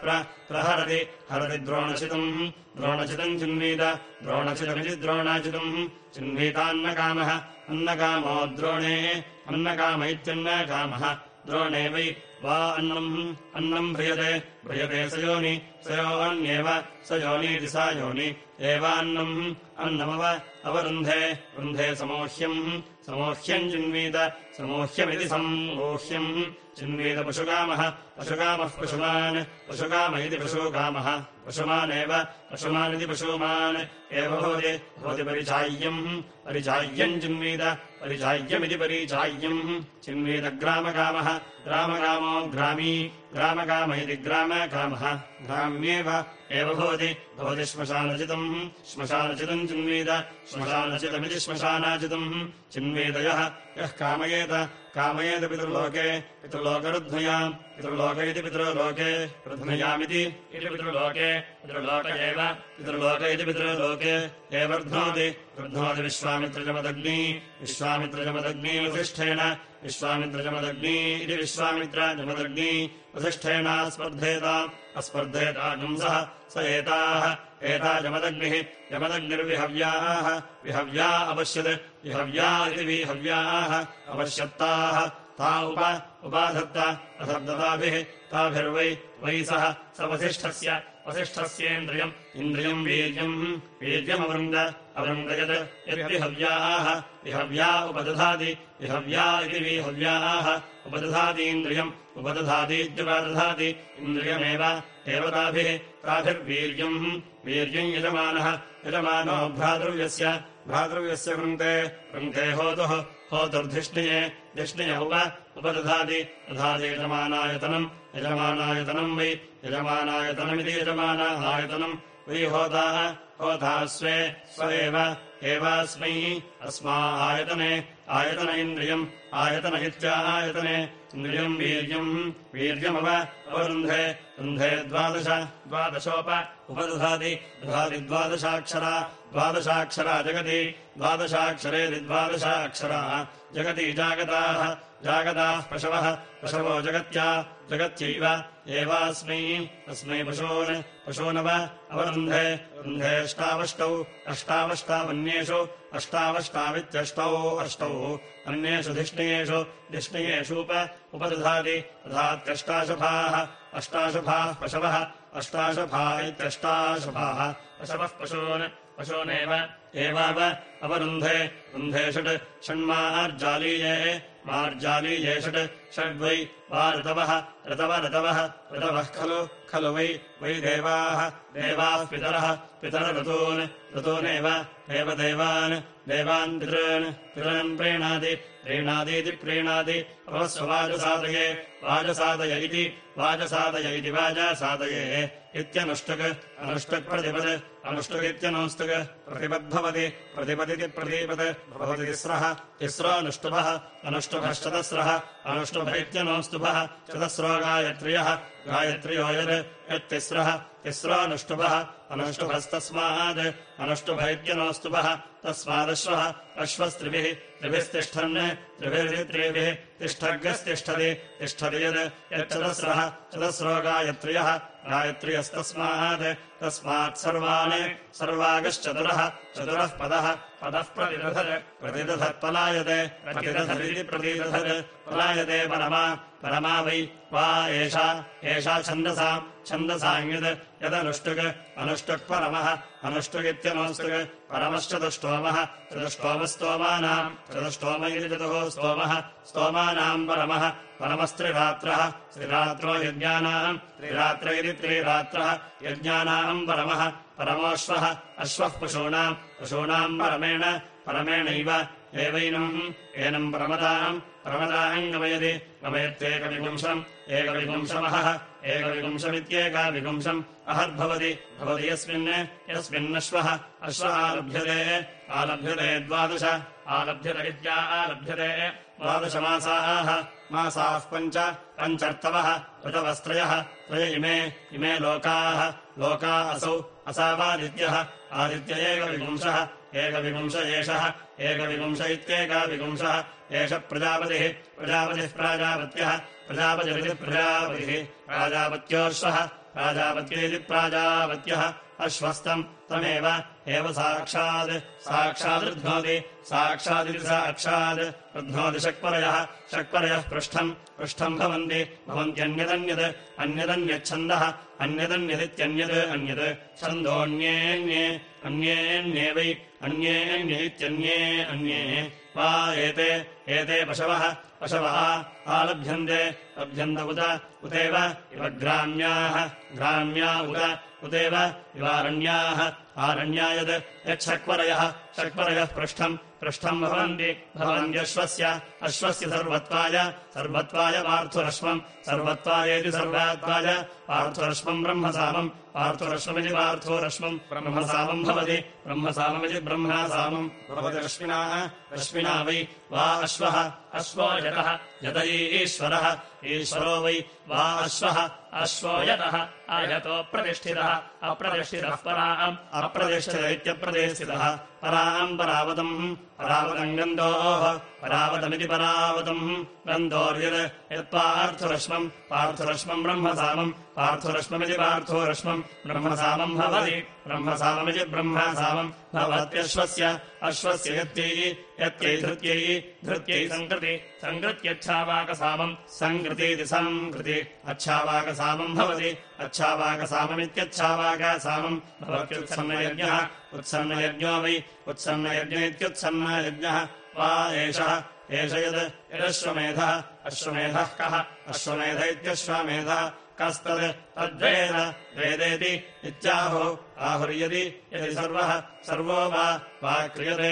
प्रहरति। हरति द्रोणचितम्। द्रोणचितम् चिन्वीत। द्रोणचितमिति द्रोणाचितम्। चिन्वीतान्नकामः अन्नकामो द्रोणे। अन्नकाम इत्यन्नकामः द्रोणे वै वा अन्नम्। अन्नम् भ्रियते भ्रियते स योनि। स योन्येव स योनीति सा योनि एवान्नम् अन्नमव अवरुन्धे वृन्धे समोह्यम्। समोह्यम् चिन्वीत समोह्यमिति सम्मोह्यम् चिन्वीत पशुकामः पशुकामः पशुमान् पशुकाम इति पशुकामः। पशुमानेव पशुमानिति पशुमान्। एव भवति भवति परिचाय्यम्। परिचाय्यम् चिन्वीत परिचाय्यमिति परिचाय्यम्। चिन्वीत ग्रामकामः ग्रामकामो ग्रामी ग्रामकाम इति ग्रामकामः ग्राम्येव एव भवति। भवति श्मशानचितम्। श्मशानचितम् चिन्वीत श्मशानचितमिति श्मशानाचितम्। चिन्वीतयः यः कामयेत। कामयेत पितृलोके। पितृलोकरुध्मयाम् पितृलोक इति पितृलोके। रुध्मयामिति इति पितृलोके। पितृलोक एव। पितृलोक इति पितृलोके। एवर्ध्नोति। रुध्नोति विश्वामित्रजमदग्नी। विश्वामित्रजमदग्नी वसिष्ठेन। विश्वामित्रजमदग्नी इति विश्वामित्रजमदग्नी वसिष्ठेन स्पर्धेताम् अस्पर्धेतागुंसः स एताः। एता जमदग्निः जमदग्निर्विहव्याः विहव्या अपश्यत् विहव्या इति विहव्याः। अपश्यत्ताः ता उप उपाधत्त अधर्दताभिः ताभिर्वै वै सह स वसिष्ठस्य वसिष्ठस्येन्द्रियम्। इन्द्रियम् वीर्यम्। वीर्यमवृन्द अवृन्दयत् यद्विहव्याः विहव्या उपदधाति विहव्या इति विहव्याः। उपदधातीन्द्रियम् उपदधातीत्युपदधाति। इन्द्रियमेव एव ताभिः ताभिर्वीर्यम् वीर्यम् यजमानः यजमानो भ्रातृव्यस्य। भ्रातृव्यस्य वृन्ते वृन्ते होतुः होतुर्धिष्णिये। धिष्णिय उप उपदधाति। दधाति यजमानायतनम् यजमानायतनम् वै यजमानायतनमिति यजमानायतनम् वै होताः होता स्वे स्व एवास्मै अस्मा आयतने आयतन इन्द्रियम् आयतन इत्यायतने इन्द्रियम् वीर्यम् वीर्यमव अवरुन्धे रुन्धे द्वादश द्वादशोप उपदधाति दधाति द्वादशाक्षरा द्वादशाक्षरा जगति द्वादशाक्षरा जगति जागताः जागताः पशवः पशवो जगत्या जगत्यैव एवास्मै अस्मै पशून् पशूनव अवरुन्धे रुन्धेष्टावष्टौ अष्टावष्टावन्येषु अष्टावष्टावित्यष्टौ अष्टौ अन्येषु धिष्णयेषु धिष्णयेषूप उपदधाति दधात्यष्टाशभाः अष्टाशभाः पशवः अष्टाशभा इत्यष्टाशभाः पशवः पशून् पशूनेव एवाव अवरुन्धे रुन्धे षट् षण्मार्जालीये मार्जालीये षट् षड्वै वा ऋतवः ऋतव ऋतवः ऋतवः खलु खलु वै वै देवाः देवाः पितरः पितरऋतून् ऋतूनेव एव देवान् देवान् पितॄन् पितॄन् प्रीणाति प्रीणातीति प्रीणाति अवस्ववाजसादये वाजसादय इति वाजसादय इति वाजासादये इत्यनुष्टुक् अनुष्टुक् प्रतिपत् अनुष्टुकित्यनुष्टुक् प्रतिपद्भवति प्रतिपदिति प्रतीपत् भवति तिस्रः तिस्रोऽनुष्टुभः अनुष्टुभश्चतस्रः अनुष्टुभ इत्यनोऽस्तुभः चतस्रो गायत्र्यः गायत्र्यो यत् यत्तिस्रः तिस्रोऽनुष्टुभः अनुष्टुभस्तस्मात् अनुष्टुभ इत्यनोऽस्तुभः तस्मादश्वः अश्वस्त्रिभिः त्रिभिस्तिष्ठन् त्रिभिर्त्रिभिः तिष्ठग्रस्तिष्ठति तिष्ठति यत् यच्चतस्रः चतस्रो गायत्र्यः गायत्र्यस्तस्मात् तस्मात् सर्वान् सर्वागश्चतुरः चतुरः पदः पदः प्रतिदधत् प्रतिदधत्पलायते प्रतिदधदिति प्रतिदधत् पलायते परमा परमा वै वा एषा एषा छन्दसाम् छन्दसाङ्यत् यदनुष्टुक् अनुष्टुक्परमः अनुष्टुगित्यनुष्टुक् परमश्चतुष्टोमः चतुष्टोमस्तोमानाम् चतुष्टोम इति चतुः स्तोमः स्तोमानाम् परमः परमस्त्रिरात्रः त्रिरात्रो यज्ञानाम् त्रिरात्र इति त्रिरात्रः यज्ञानाम् परमः परमोऽश्वः अश्वः पशूनाम् पशूनाम् परमेण परमेणैव एवैनम् एनम् परमदाम् परमदाम् गमयति गमयत्येकविपुंशम् एकविपुंशमहः एकविपुंशमित्येकाविपुंशम् अहद्भवति भवति यस्मिन् यस्मिन्नश्वः अश्व आलभ्यते आलभ्यते द्वादश आलभ्यत इत्या आलभ्यते द्वादशमासाः मासाः पञ्च पञ्चर्तवः ऋतवस्त्रयः त्रय इमे इमे लोकाः लोका असौ असावादित्यः आदित्य एकविपुंशः एकविपुंश एषः। एकविपुंश इत्येकाविपुंशः एष प्रजापतिः। प्रजापतिः प्राजापत्यः। प्रजापतिरिति प्रजापतिः। प्राजापत्योऽश्वः प्राजापत्येति प्राजापत्यः। अश्वस्तम् तमेव। एव साक्षात्। साक्षादृध्नोति साक्षादिति साक्षात् ऋध्नोति षक्परयः षक्परयः पृष्ठम् पृष्ठम् भवन्ति भवन्त्यन्यदन्यत् अन्यदन्यच्छन्दः अन्यदन्यदित्यन्यत् अन्यत् छन्दोऽन्येऽन्ये अन्येऽन्ये वै अन्येऽन्यैत्यन्ये अन्ये वा एते एते पशवः पशवः आलभ्यन्ते लभ्यन्त उत उतेव इव ग्राम्याः ग्राम्या उत उतेव इवारण्याः आरण्या यत् यच्छक्वरयः षक्वरयः पृष्ठम् पृष्ठम् भवन्ति भवन्त्यश्वस्य अश्वस्य सर्वत्वाय सर्वत्वाय पार्थुरश्वम् सर्वत्वायेति सर्वात्वाय पार्थुरश्वम् ब्रह्मसामम् पार्थुरश्वमिति पार्थोरश्वम् ब्रह्मसामम् भवति ब्रह्मसाममिति ब्रह्मसामम् भवति रश्मिनाः वै वा अश्वः अश्वो यतः यत ईश्वरः ईश्वरो वै वा अश्वः अश्वो यतः आयतो प्रतिष्ठितः अप्रतिष्ठितः पराम् अप्रतिष्ठित इत्यप्रतिष्ठितः पराम् परावतम् परावतम् गन्धोः परावतमिति परावतम्। गन्धोर्यत् यत्पार्थुरश्वम् पार्थुरश्वम् ब्रह्मसामम् पार्थोरश्ममिति पार्थोरश्मम् ब्रह्मसामम् भवति। ब्रह्मसाममिति ब्रह्मसामम् भवत्यश्वस्य। अश्वस्य यत्यै यत्यै धृत्यै धृत्यै सङ्कृति सङ्कृत्यच्छावाकसामम् सङ्कृतीति सङ्कृति अच्छावाकसामम् भवति। अच्छावाकसाममित्यच्छावाकसामम् भवत्युत्सन्नयज्ञः। उत्सन्नयज्ञो वै। उत्सन्नयज्ञ इत्युत्सन्नयज्ञः। वा एषः। एष यद्। यदश्वमेधः। अश्वमेधः कः? अश्वमेध इत्यश्वमेधः कस्तद् तद्वेद वेदेति इत्याहो आहुर्यदि यदि सर्वः सर्वो वा वा क्रियते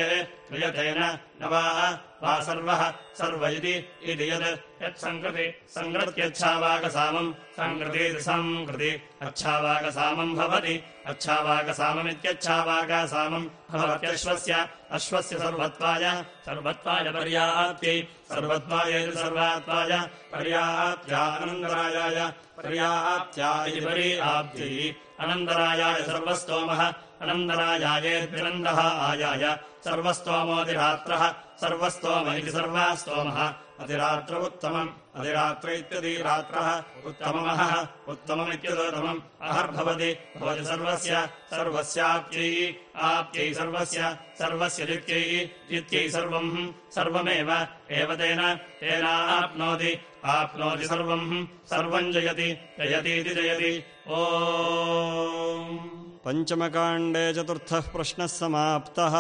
क्रियतेन न वा सर्वः सर्व इति यद् यत्सङ्कृति सङ्कृत्यच्छावाकसामम् सङ्कृतीति सङ्कृति अच्छावाकसामम् भवति। अच्छावाकसाममित्यच्छावाकसामम् भवत्यश्वस्य अश्वस्य सर्वत्वाय। सर्वत्वाय पर्याप्त्यै सर्वत्वायैति सर्वात्वाय पर्याप्त्या अनन्तरायाय पर्याप्त्या इति पर्याप्त्यै अनन्तरायाय सर्वस्तोमः। अनन्तरायायेत्यनन्दः आयाय। सर्वस्तोमोऽतिरात्रः सर्वस्तोम इति सर्वास्तोमः अतिरात्र उत्तमम् अधिरात्र इत्यधिरात्रः उत्तममहः उत्तममित्युदोत्तमम् अहर्भवति भवति। सर्वस्य। सर्वस्याप्त्यै आप्त्यै सर्वस्य। सर्वस्य जित्यै जित्यै सर्वम्। सर्वमेव। एव तेन। तेनाप्नोति। आप्नोति सर्वम्। सर्वम् जयति। जयतीति जयति। ओ पञ्चमकाण्डे चतुर्थः प्रश्नः समाप्तः